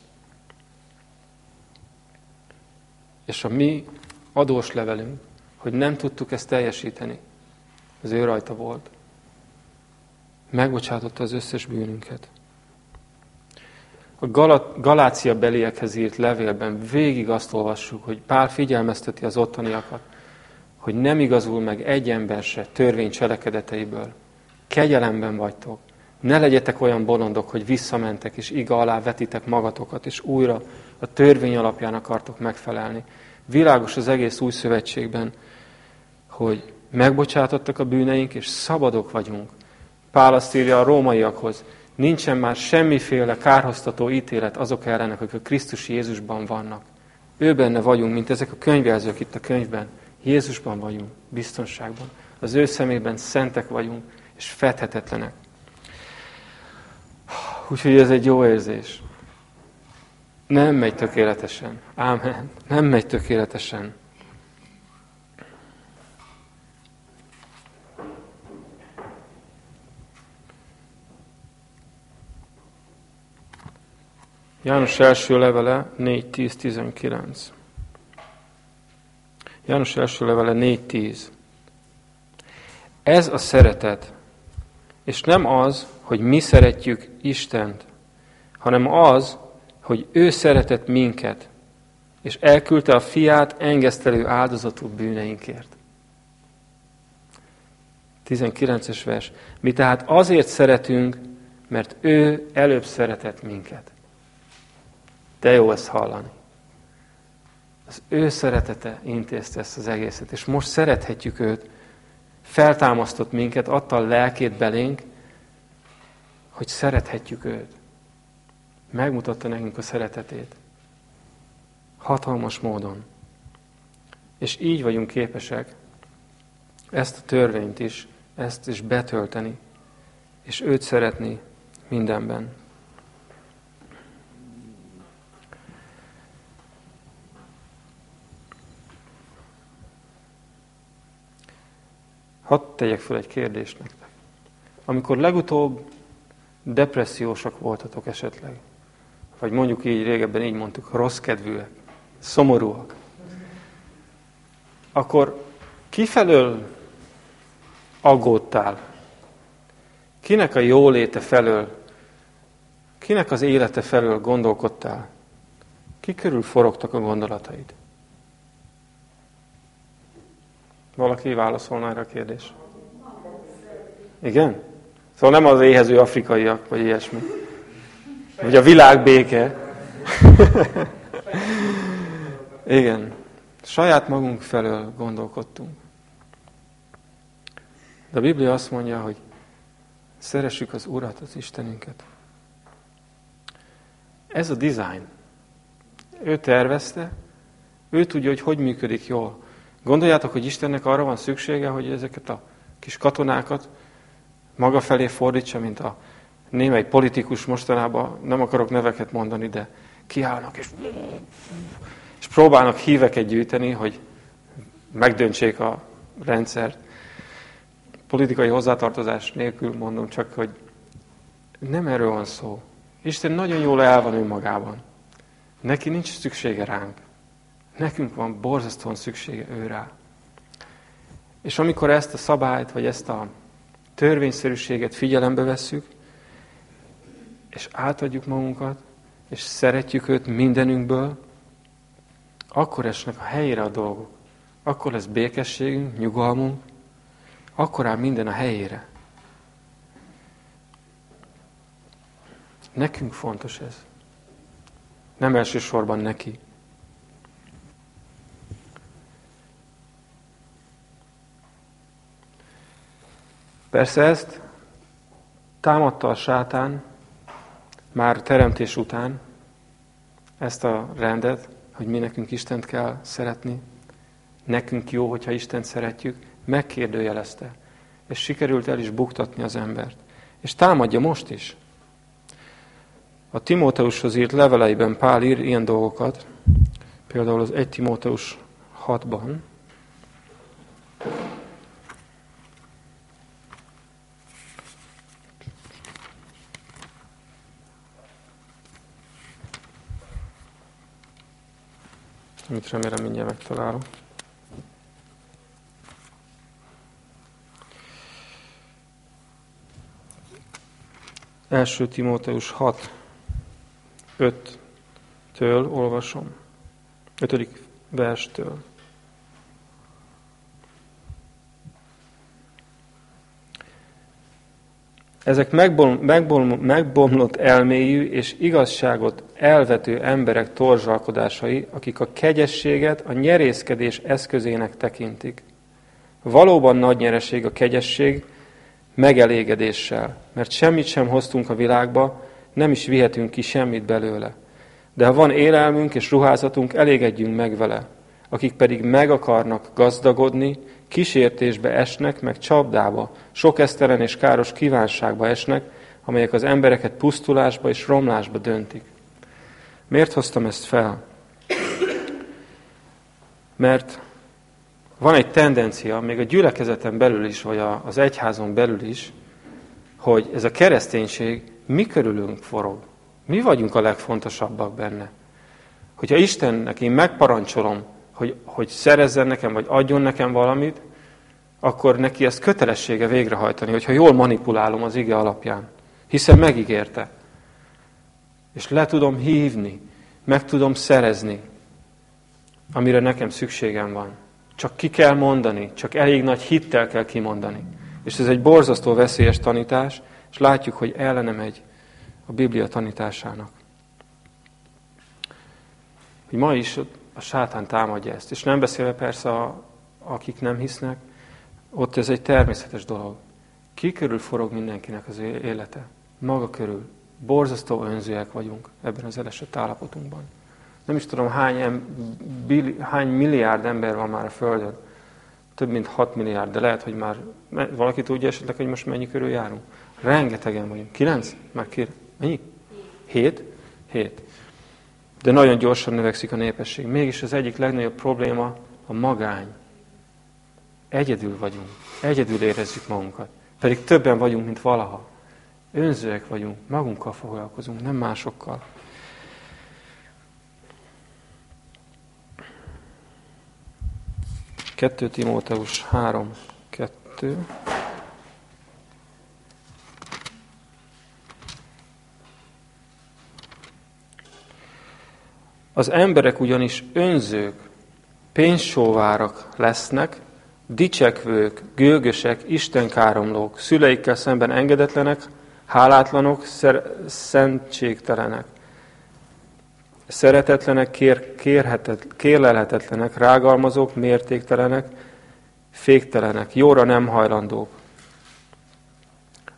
És a mi adós levelünk, hogy nem tudtuk ezt teljesíteni, az ő rajta volt. Megbocsátotta az összes bűnünket. a Galácia beliekhez írt levélben végig azt olvassuk, hogy Pál figyelmezteti az ottaniakat, hogy nem igazul meg egy ember se törvény cselekedeteiből. Kegyelemben vagytok. Ne legyetek olyan bolondok, hogy visszamentek és iga alá vetitek magatokat, és újra a törvény alapján akartok megfelelni. Világos az egész új szövetségben, hogy megbocsátottak a bűneink, és szabadok vagyunk. Pál azt írja a rómaiakhoz, nincsen már semmiféle kárhoztató ítélet azok ellenek, akik a Krisztus Jézusban vannak. Ő benne vagyunk, mint ezek a könyvjelzők itt a könyvben. Jézusban vagyunk, biztonságban. Az ő szemében szentek vagyunk, és fedhetetlenek. Úgyhogy ez egy jó érzés. Nem megy tökéletesen. Ámen. Nem megy tökéletesen. János első levele 4.10.19. János első levele 4.10. Ez a szeretet, és nem az, hogy mi szeretjük Istent, hanem az, hogy ő szeretett minket, és elküldte a fiát engesztelő áldozatul bűneinkért. 19-es vers. Mi tehát azért szeretünk, mert ő előbb szeretett minket. De jó ezt hallani. Az ő szeretete intézte ezt az egészet, és most szerethetjük őt, feltámasztott minket, adta a lelkét belénk, hogy szerethetjük őt. Megmutatta nekünk a szeretetét. Hatalmas módon. És így vagyunk képesek ezt a törvényt is, ezt is betölteni, és őt szeretni mindenben. Hadd tegyek fel egy kérdést nektek. Amikor legutóbb depressziósak voltatok esetleg, vagy mondjuk így régebben így mondtuk, rossz kedvűek, szomorúak, akkor kifelől aggódtál? Kinek a jóléte felől, kinek az élete felől gondolkodtál? Ki körül forogtak a gondolataid? Valaki válaszolna erre a kérdés? Igen? Szóval nem az éhező afrikaiak, vagy ilyesmi. Vagy a világ béke. Igen. Saját magunk felől gondolkodtunk. De a Biblia azt mondja, hogy szeressük az Urat, az Istenünket. Ez a design. Ő tervezte, ő tudja, hogy hogy működik jól. Gondoljátok, hogy Istennek arra van szüksége, hogy ezeket a kis katonákat maga felé fordítsa, mint a némely politikus mostanában, nem akarok neveket mondani, de kiállnak, és, és próbálnak híveket gyűjteni, hogy megdöntsék a rendszert. Politikai hozzátartozás nélkül mondom csak, hogy nem erről van szó. Isten nagyon jól el van önmagában. Neki nincs szüksége ránk. Nekünk van borzasztóan szüksége ő rá. És amikor ezt a szabályt, vagy ezt a törvényszerűséget figyelembe vesszük, és átadjuk magunkat, és szeretjük őt mindenünkből, akkor esnek a helyére a dolgok. Akkor lesz békességünk, nyugalmunk, akkor áll minden a helyére. Nekünk fontos ez. Nem elsősorban neki. Persze ezt támadta a sátán már teremtés után, ezt a rendet, hogy mi nekünk Istent kell szeretni, nekünk jó, hogyha Istent szeretjük, megkérdőjelezte, és sikerült el is buktatni az embert. És támadja most is. A Timóteushoz írt leveleiben Pál ír ilyen dolgokat, például az 1 Timóteus 6-ban, amit remélem mindjárt megtalálom. Első Timóteus 6, 5-től olvasom. 5. verstől. Ezek megbom, megbom, megbomlott elméjű és igazságot elvető emberek torzsalkodásai, akik a kegyességet a nyerészkedés eszközének tekintik. Valóban nagy nyereség a kegyesség megelégedéssel, mert semmit sem hoztunk a világba, nem is vihetünk ki semmit belőle. De ha van élelmünk és ruházatunk, elégedjünk meg vele. Akik pedig meg akarnak gazdagodni, kísértésbe esnek, meg csapdába, sok esztelen és káros kívánságba esnek, amelyek az embereket pusztulásba és romlásba döntik. Miért hoztam ezt fel? Mert van egy tendencia, még a gyülekezeten belül is, vagy az egyházon belül is, hogy ez a kereszténység mi körülünk forog. Mi vagyunk a legfontosabbak benne. Hogyha Istennek én megparancsolom, hogy, hogy szerezzen nekem, vagy adjon nekem valamit, akkor neki ezt kötelessége végrehajtani, hogyha jól manipulálom az ige alapján. Hiszen megígérte. És le tudom hívni, meg tudom szerezni, amire nekem szükségem van. Csak ki kell mondani, csak elég nagy hittel kell kimondani. És ez egy borzasztó veszélyes tanítás, és látjuk, hogy ellene megy a Biblia tanításának. Hogy ma is a sátán támadja ezt. És nem beszélve persze, a, akik nem hisznek, ott ez egy természetes dolog. Ki körül forog mindenkinek az élete? Maga körül. Borzasztó önzőek vagyunk ebben az elesett állapotunkban. Nem is tudom, hány, em, bil, hány milliárd ember van már a Földön. Több mint 6 milliárd, de lehet, hogy már valaki tudja esetleg, hogy most mennyi körül járunk. Rengetegen vagyunk. 9? Már kér. Mennyi? 7? 7. De nagyon gyorsan növekszik a népesség. Mégis az egyik legnagyobb probléma a magány. Egyedül vagyunk. Egyedül érezzük magunkat. Pedig többen vagyunk, mint valaha. Önzőek vagyunk, magunkkal foglalkozunk, nem másokkal. 2 Timóteus 3, 2. Az emberek ugyanis önzők, pénzsóvárak lesznek, dicsekvők, gőgösek, istenkáromlók, szüleikkel szemben engedetlenek, hálátlanok, szentségtelenek szeretetlenek, kér, kérhetet, kérlelhetetlenek, rágalmazók, mértéktelenek, féktelenek, jóra nem hajlandók.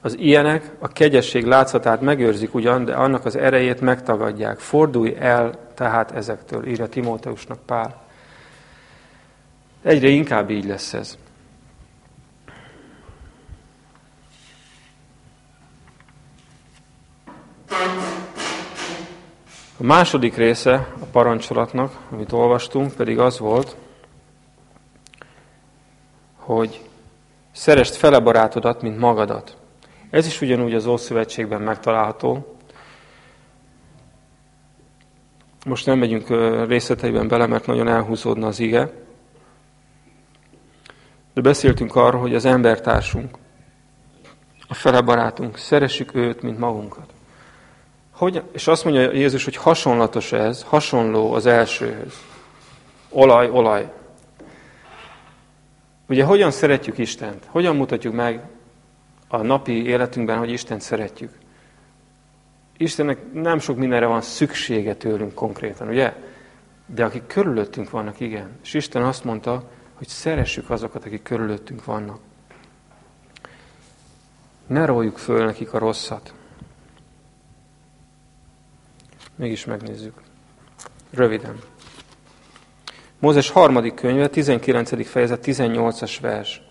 Az ilyenek a kegyesség látszatát megőrzik ugyan, de annak az erejét megtagadják. Fordulj el tehát ezektől, írja Timóteusnak Pál. Egyre inkább így lesz ez. A második része a parancsolatnak, amit olvastunk, pedig az volt, hogy szerest fele barátodat, mint magadat. Ez is ugyanúgy az Ószövetségben megtalálható. Most nem megyünk részleteiben bele, mert nagyon elhúzódna az ige. De beszéltünk arról, hogy az embertársunk, a fele barátunk, szeressük őt, mint magunkat. Hogy, és azt mondja Jézus, hogy hasonlatos ez, hasonló az elsőhöz. Olaj, olaj. Ugye hogyan szeretjük Istent? Hogyan mutatjuk meg a napi életünkben, hogy Istent szeretjük? Istennek nem sok mindenre van szüksége tőlünk konkrétan, ugye? De akik körülöttünk vannak, igen. És Isten azt mondta, hogy szeressük azokat, akik körülöttünk vannak. Ne róljuk föl nekik a rosszat. Mégis megnézzük. Röviden. Mózes harmadik könyve, 19. fejezet, 18-as vers.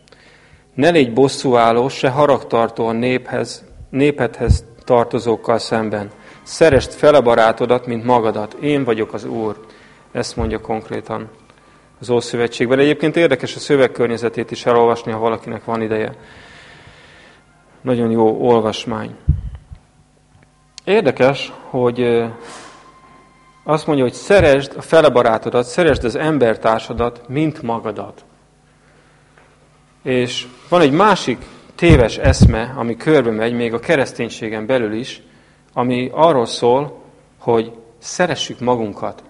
Ne légy bosszúálló, se haragtartó a néphez, népedhez tartozókkal szemben. Szerest fele barátodat, mint magadat. Én vagyok az Úr. Ezt mondja konkrétan az Ószövetségben. Egyébként érdekes a szövegkörnyezetét is elolvasni, ha valakinek van ideje. Nagyon jó olvasmány. Érdekes, hogy azt mondja, hogy szeresd a fele barátodat, szeresd az embertársadat, mint magadat. És van egy másik téves eszme, ami körbe megy, még a kereszténységen belül is, ami arról szól, hogy szeressük magunkat,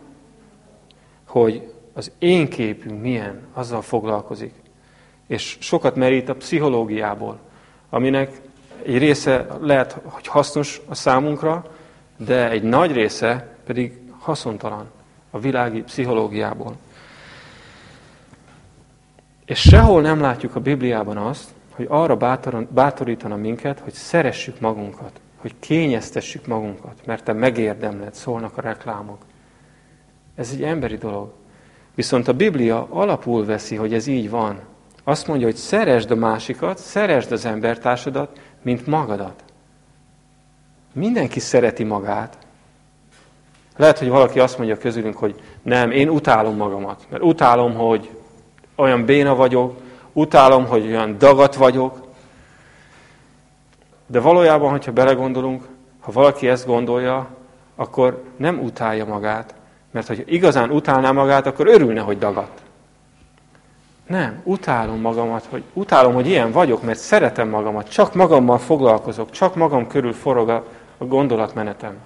hogy az én képünk milyen, azzal foglalkozik. És sokat merít a pszichológiából, aminek egy része lehet, hogy hasznos a számunkra, de egy nagy része pedig haszontalan a világi pszichológiából. És sehol nem látjuk a Bibliában azt, hogy arra bátorítana minket, hogy szeressük magunkat, hogy kényeztessük magunkat, mert te megérdemled, szólnak a reklámok. Ez egy emberi dolog. Viszont a Biblia alapul veszi, hogy ez így van. Azt mondja, hogy szeresd a másikat, szeresd az embertársadat, mint magadat. Mindenki szereti magát. Lehet, hogy valaki azt mondja közülünk, hogy nem, én utálom magamat, mert utálom, hogy olyan béna vagyok, utálom, hogy olyan dagat vagyok. De valójában, hogyha belegondolunk, ha valaki ezt gondolja, akkor nem utálja magát, mert ha igazán utálná magát, akkor örülne, hogy dagat. Nem, utálom magamat, hogy utálom, hogy ilyen vagyok, mert szeretem magamat, csak magammal foglalkozok, csak magam körül forog a, a gondolatmenetem.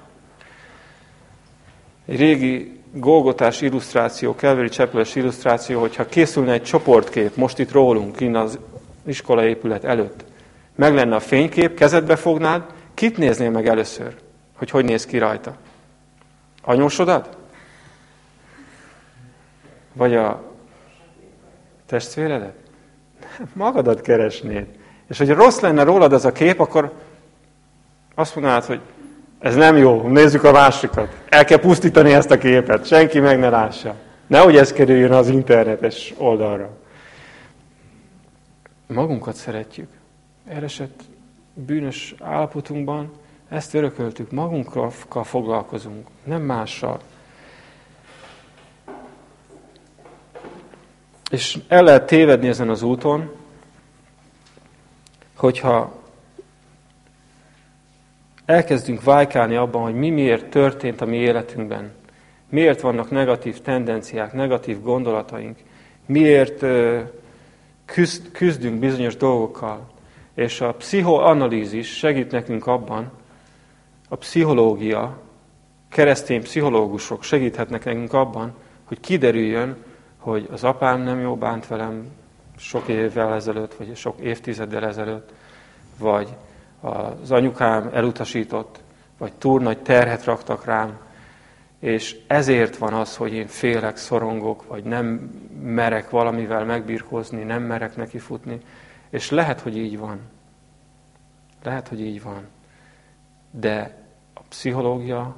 Egy régi Golgotás illusztráció, Calvary chapel illusztráció, hogyha készülne egy csoportkép, most itt rólunk, innen az iskolaépület előtt, meg lenne a fénykép, kezedbe fognád, kit néznél meg először, hogy hogy néz ki rajta? Anyósodat? Vagy a testvéredet? Magadat keresnéd. És hogyha rossz lenne rólad az a kép, akkor azt mondanád, hogy ez nem jó, nézzük a másikat. El kell pusztítani ezt a képet, senki meg ne lássa. Nehogy ez kerüljön az internetes oldalra. Magunkat szeretjük. Elesett bűnös állapotunkban ezt örököltük, magunkkal foglalkozunk, nem mással. És el lehet tévedni ezen az úton, hogyha elkezdünk vájkálni abban, hogy mi miért történt a mi életünkben, miért vannak negatív tendenciák, negatív gondolataink, miért küzd, küzdünk bizonyos dolgokkal. És a pszichoanalízis segít nekünk abban, a pszichológia, keresztény pszichológusok segíthetnek nekünk abban, hogy kiderüljön, hogy az apám nem jó bánt velem sok évvel ezelőtt, vagy sok évtizeddel ezelőtt, vagy az anyukám elutasított, vagy túl nagy terhet raktak rám, és ezért van az, hogy én félek, szorongok, vagy nem merek valamivel megbirkózni, nem merek neki futni. És lehet, hogy így van. Lehet, hogy így van. De a pszichológia,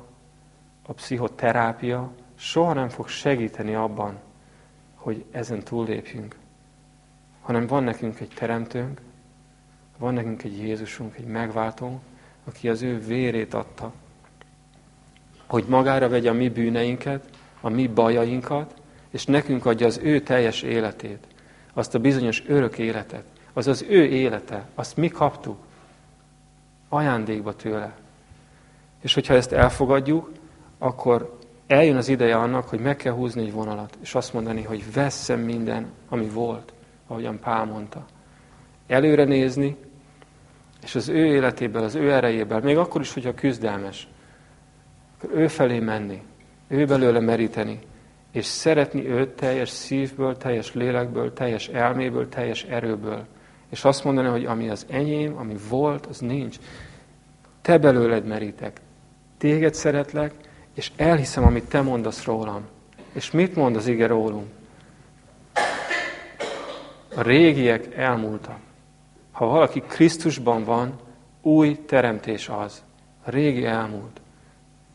a pszichoterápia soha nem fog segíteni abban, hogy ezen túllépjünk. Hanem van nekünk egy teremtőnk, van nekünk egy Jézusunk, egy megváltónk, aki az ő vérét adta, hogy magára vegye a mi bűneinket, a mi bajainkat, és nekünk adja az ő teljes életét, azt a bizonyos örök életet. Az az ő élete, azt mi kaptuk ajándékba tőle. És hogyha ezt elfogadjuk, akkor eljön az ideje annak, hogy meg kell húzni egy vonalat, és azt mondani, hogy veszem minden, ami volt, ahogyan Pál mondta. Előre nézni, és az ő életéből, az ő erejéből, még akkor is, hogyha küzdelmes, akkor ő felé menni, ő belőle meríteni, és szeretni őt teljes szívből, teljes lélekből, teljes elméből, teljes erőből. És azt mondani, hogy ami az enyém, ami volt, az nincs. Te belőled merítek. Téged szeretlek, és elhiszem, amit te mondasz rólam. És mit mond az ige rólunk? A régiek elmúltak. Ha valaki Krisztusban van, új teremtés az. A régi elmúlt.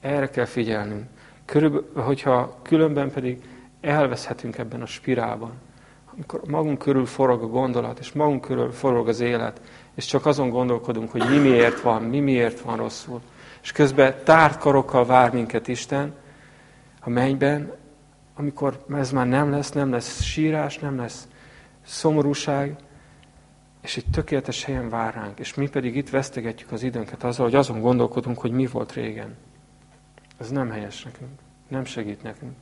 Erre kell figyelnünk. Körülbelül, hogyha különben pedig elveszhetünk ebben a spirálban. Amikor magunk körül forog a gondolat, és magunk körül forog az élet, és csak azon gondolkodunk, hogy mi miért van, mi miért van rosszul. És közben tárt karokkal vár minket Isten a mennyben, amikor ez már nem lesz, nem lesz sírás, nem lesz szomorúság, és egy tökéletes helyen vár ránk, és mi pedig itt vesztegetjük az időnket azzal, hogy azon gondolkodunk, hogy mi volt régen. Ez nem helyes nekünk, nem segít nekünk.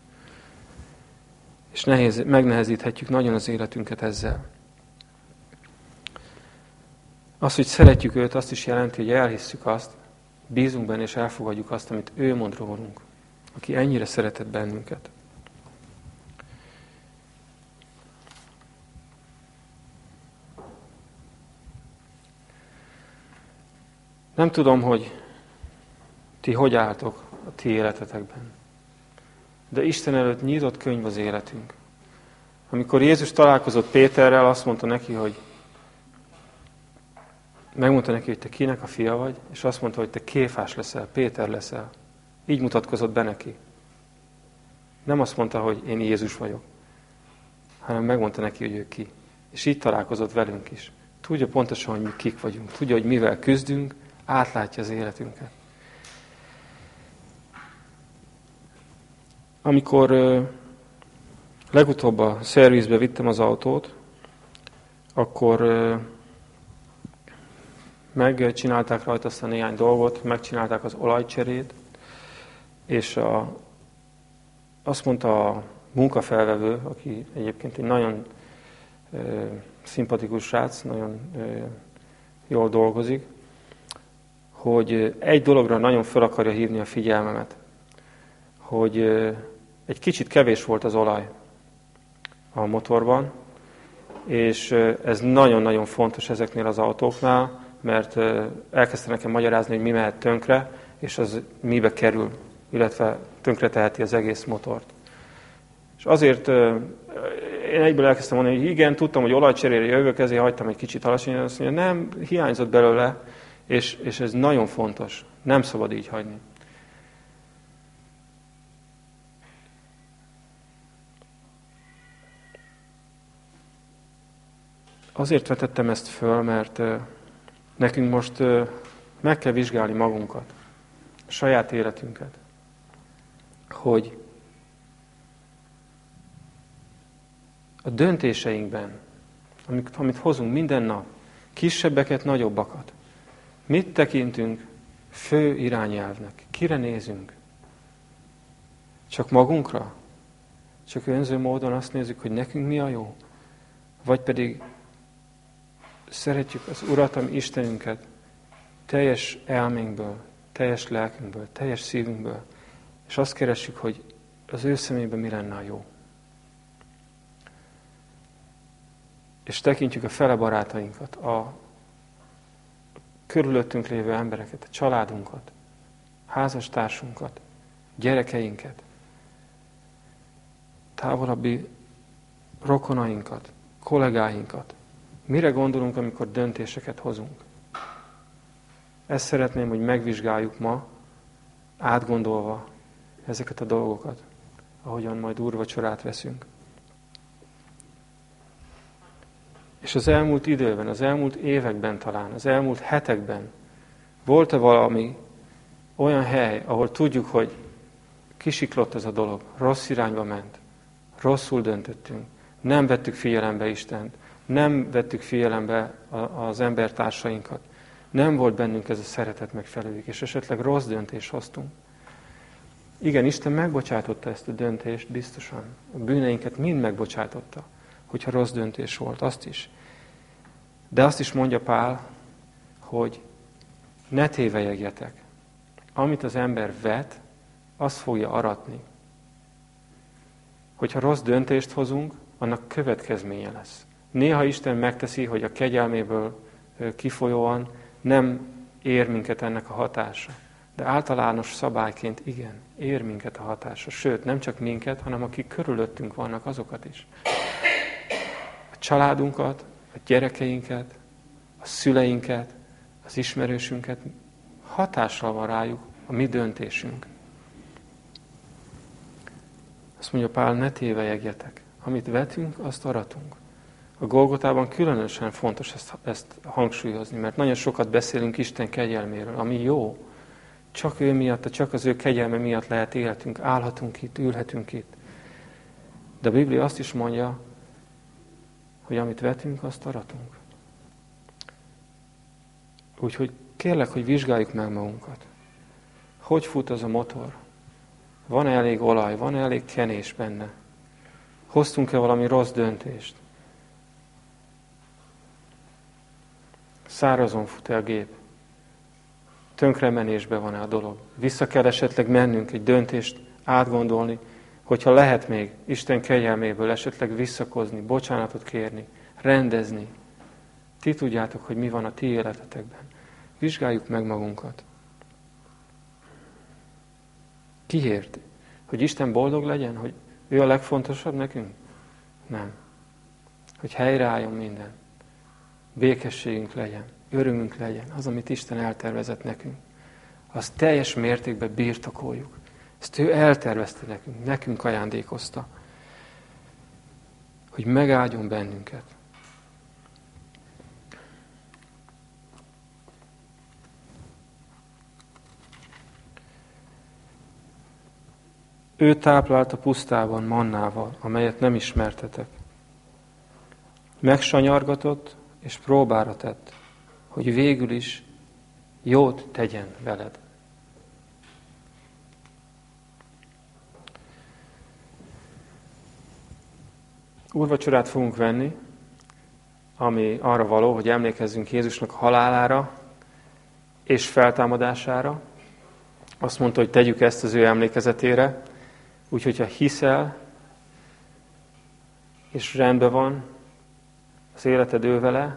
És nehéz, megnehezíthetjük nagyon az életünket ezzel. Az, hogy szeretjük őt, azt is jelenti, hogy elhisszük azt, bízunk benne és elfogadjuk azt, amit ő mond rólunk. aki ennyire szeretett bennünket. Nem tudom, hogy ti hogy álltok a ti életetekben. De Isten előtt nyitott könyv az életünk. Amikor Jézus találkozott Péterrel, azt mondta neki, hogy megmondta neki, hogy te kinek a fia vagy, és azt mondta, hogy te kéfás leszel, Péter leszel. Így mutatkozott be neki. Nem azt mondta, hogy én Jézus vagyok, hanem megmondta neki, hogy ő ki. És így találkozott velünk is. Tudja pontosan, hogy mi kik vagyunk. Tudja, hogy mivel küzdünk, átlátja az életünket. Amikor legutóbb a szervizbe vittem az autót, akkor megcsinálták rajta azt a néhány dolgot, megcsinálták az olajcserét, és a, azt mondta a munkafelvevő, aki egyébként egy nagyon ö, szimpatikus srác, nagyon ö, jól dolgozik, hogy egy dologra nagyon fel akarja hívni a figyelmemet, hogy egy kicsit kevés volt az olaj a motorban, és ez nagyon-nagyon fontos ezeknél az autóknál, mert elkezdte nekem magyarázni, hogy mi mehet tönkre, és az mibe kerül, illetve tönkre teheti az egész motort. És azért én egyből elkezdtem mondani, hogy igen, tudtam, hogy olajcserére jövök, ezért hagytam egy kicsit alacsonyan, azt mondja, nem, hiányzott belőle, és, és ez nagyon fontos. Nem szabad így hagyni. Azért vetettem ezt föl, mert nekünk most meg kell vizsgálni magunkat, a saját életünket, hogy a döntéseinkben, amit, hozunk minden nap, kisebbeket, nagyobbakat, mit tekintünk fő irányelvnek? Kire nézünk? Csak magunkra? Csak önző módon azt nézzük, hogy nekünk mi a jó? Vagy pedig szeretjük az Urat, ami Istenünket teljes elménkből, teljes lelkünkből, teljes szívünkből, és azt keressük, hogy az ő szemében mi lenne a jó. És tekintjük a fele barátainkat, a körülöttünk lévő embereket, a családunkat, házastársunkat, gyerekeinket, távolabbi rokonainkat, kollégáinkat, Mire gondolunk, amikor döntéseket hozunk? Ezt szeretném, hogy megvizsgáljuk ma, átgondolva ezeket a dolgokat, ahogyan majd úrvacsorát veszünk. És az elmúlt időben, az elmúlt években talán, az elmúlt hetekben volt-e valami olyan hely, ahol tudjuk, hogy kisiklott ez a dolog, rossz irányba ment, rosszul döntöttünk, nem vettük figyelembe Istent, nem vettük figyelembe az embertársainkat. Nem volt bennünk ez a szeretet megfelelők, és esetleg rossz döntést hoztunk. Igen, Isten megbocsátotta ezt a döntést, biztosan. A bűneinket mind megbocsátotta, hogyha rossz döntés volt, azt is. De azt is mondja Pál, hogy ne tévejegjetek. Amit az ember vet, azt fogja aratni. Hogyha rossz döntést hozunk, annak következménye lesz. Néha Isten megteszi, hogy a kegyelméből kifolyóan nem ér minket ennek a hatása. De általános szabályként igen, ér minket a hatása. Sőt, nem csak minket, hanem akik körülöttünk vannak, azokat is. Családunkat, a gyerekeinket, a szüleinket, az ismerősünket hatással van rájuk a mi döntésünk. Azt mondja Pál, ne tévejegjetek. Amit vetünk, azt aratunk. A Golgotában különösen fontos ezt, ezt hangsúlyozni, mert nagyon sokat beszélünk Isten kegyelméről, ami jó. Csak ő miatt, csak az ő kegyelme miatt lehet életünk, állhatunk itt, ülhetünk itt. De a Biblia azt is mondja, hogy amit vetünk, azt aratunk. Úgyhogy kérlek, hogy vizsgáljuk meg magunkat. Hogy fut az a motor? Van-e elég olaj? Van-e elég kenés benne? Hoztunk-e valami rossz döntést? Szárazon fut-e a gép? Tönkremenésbe van-e a dolog? Vissza kell esetleg mennünk egy döntést átgondolni, hogyha lehet még Isten kegyelméből esetleg visszakozni, bocsánatot kérni, rendezni. Ti tudjátok, hogy mi van a ti életetekben. Vizsgáljuk meg magunkat. Kiért? Hogy Isten boldog legyen? Hogy ő a legfontosabb nekünk? Nem. Hogy helyreálljon minden. Békességünk legyen. Örömünk legyen. Az, amit Isten eltervezett nekünk. Azt teljes mértékben birtokoljuk. Ezt ő eltervezte nekünk, nekünk ajándékozta, hogy megáldjon bennünket. Ő táplált a pusztában mannával, amelyet nem ismertetek. Megsanyargatott és próbára tett, hogy végül is jót tegyen veled. Úrvacsorát fogunk venni, ami arra való, hogy emlékezzünk Jézusnak halálára és feltámadására. Azt mondta, hogy tegyük ezt az ő emlékezetére, úgyhogy ha hiszel, és rendben van az életed ő vele,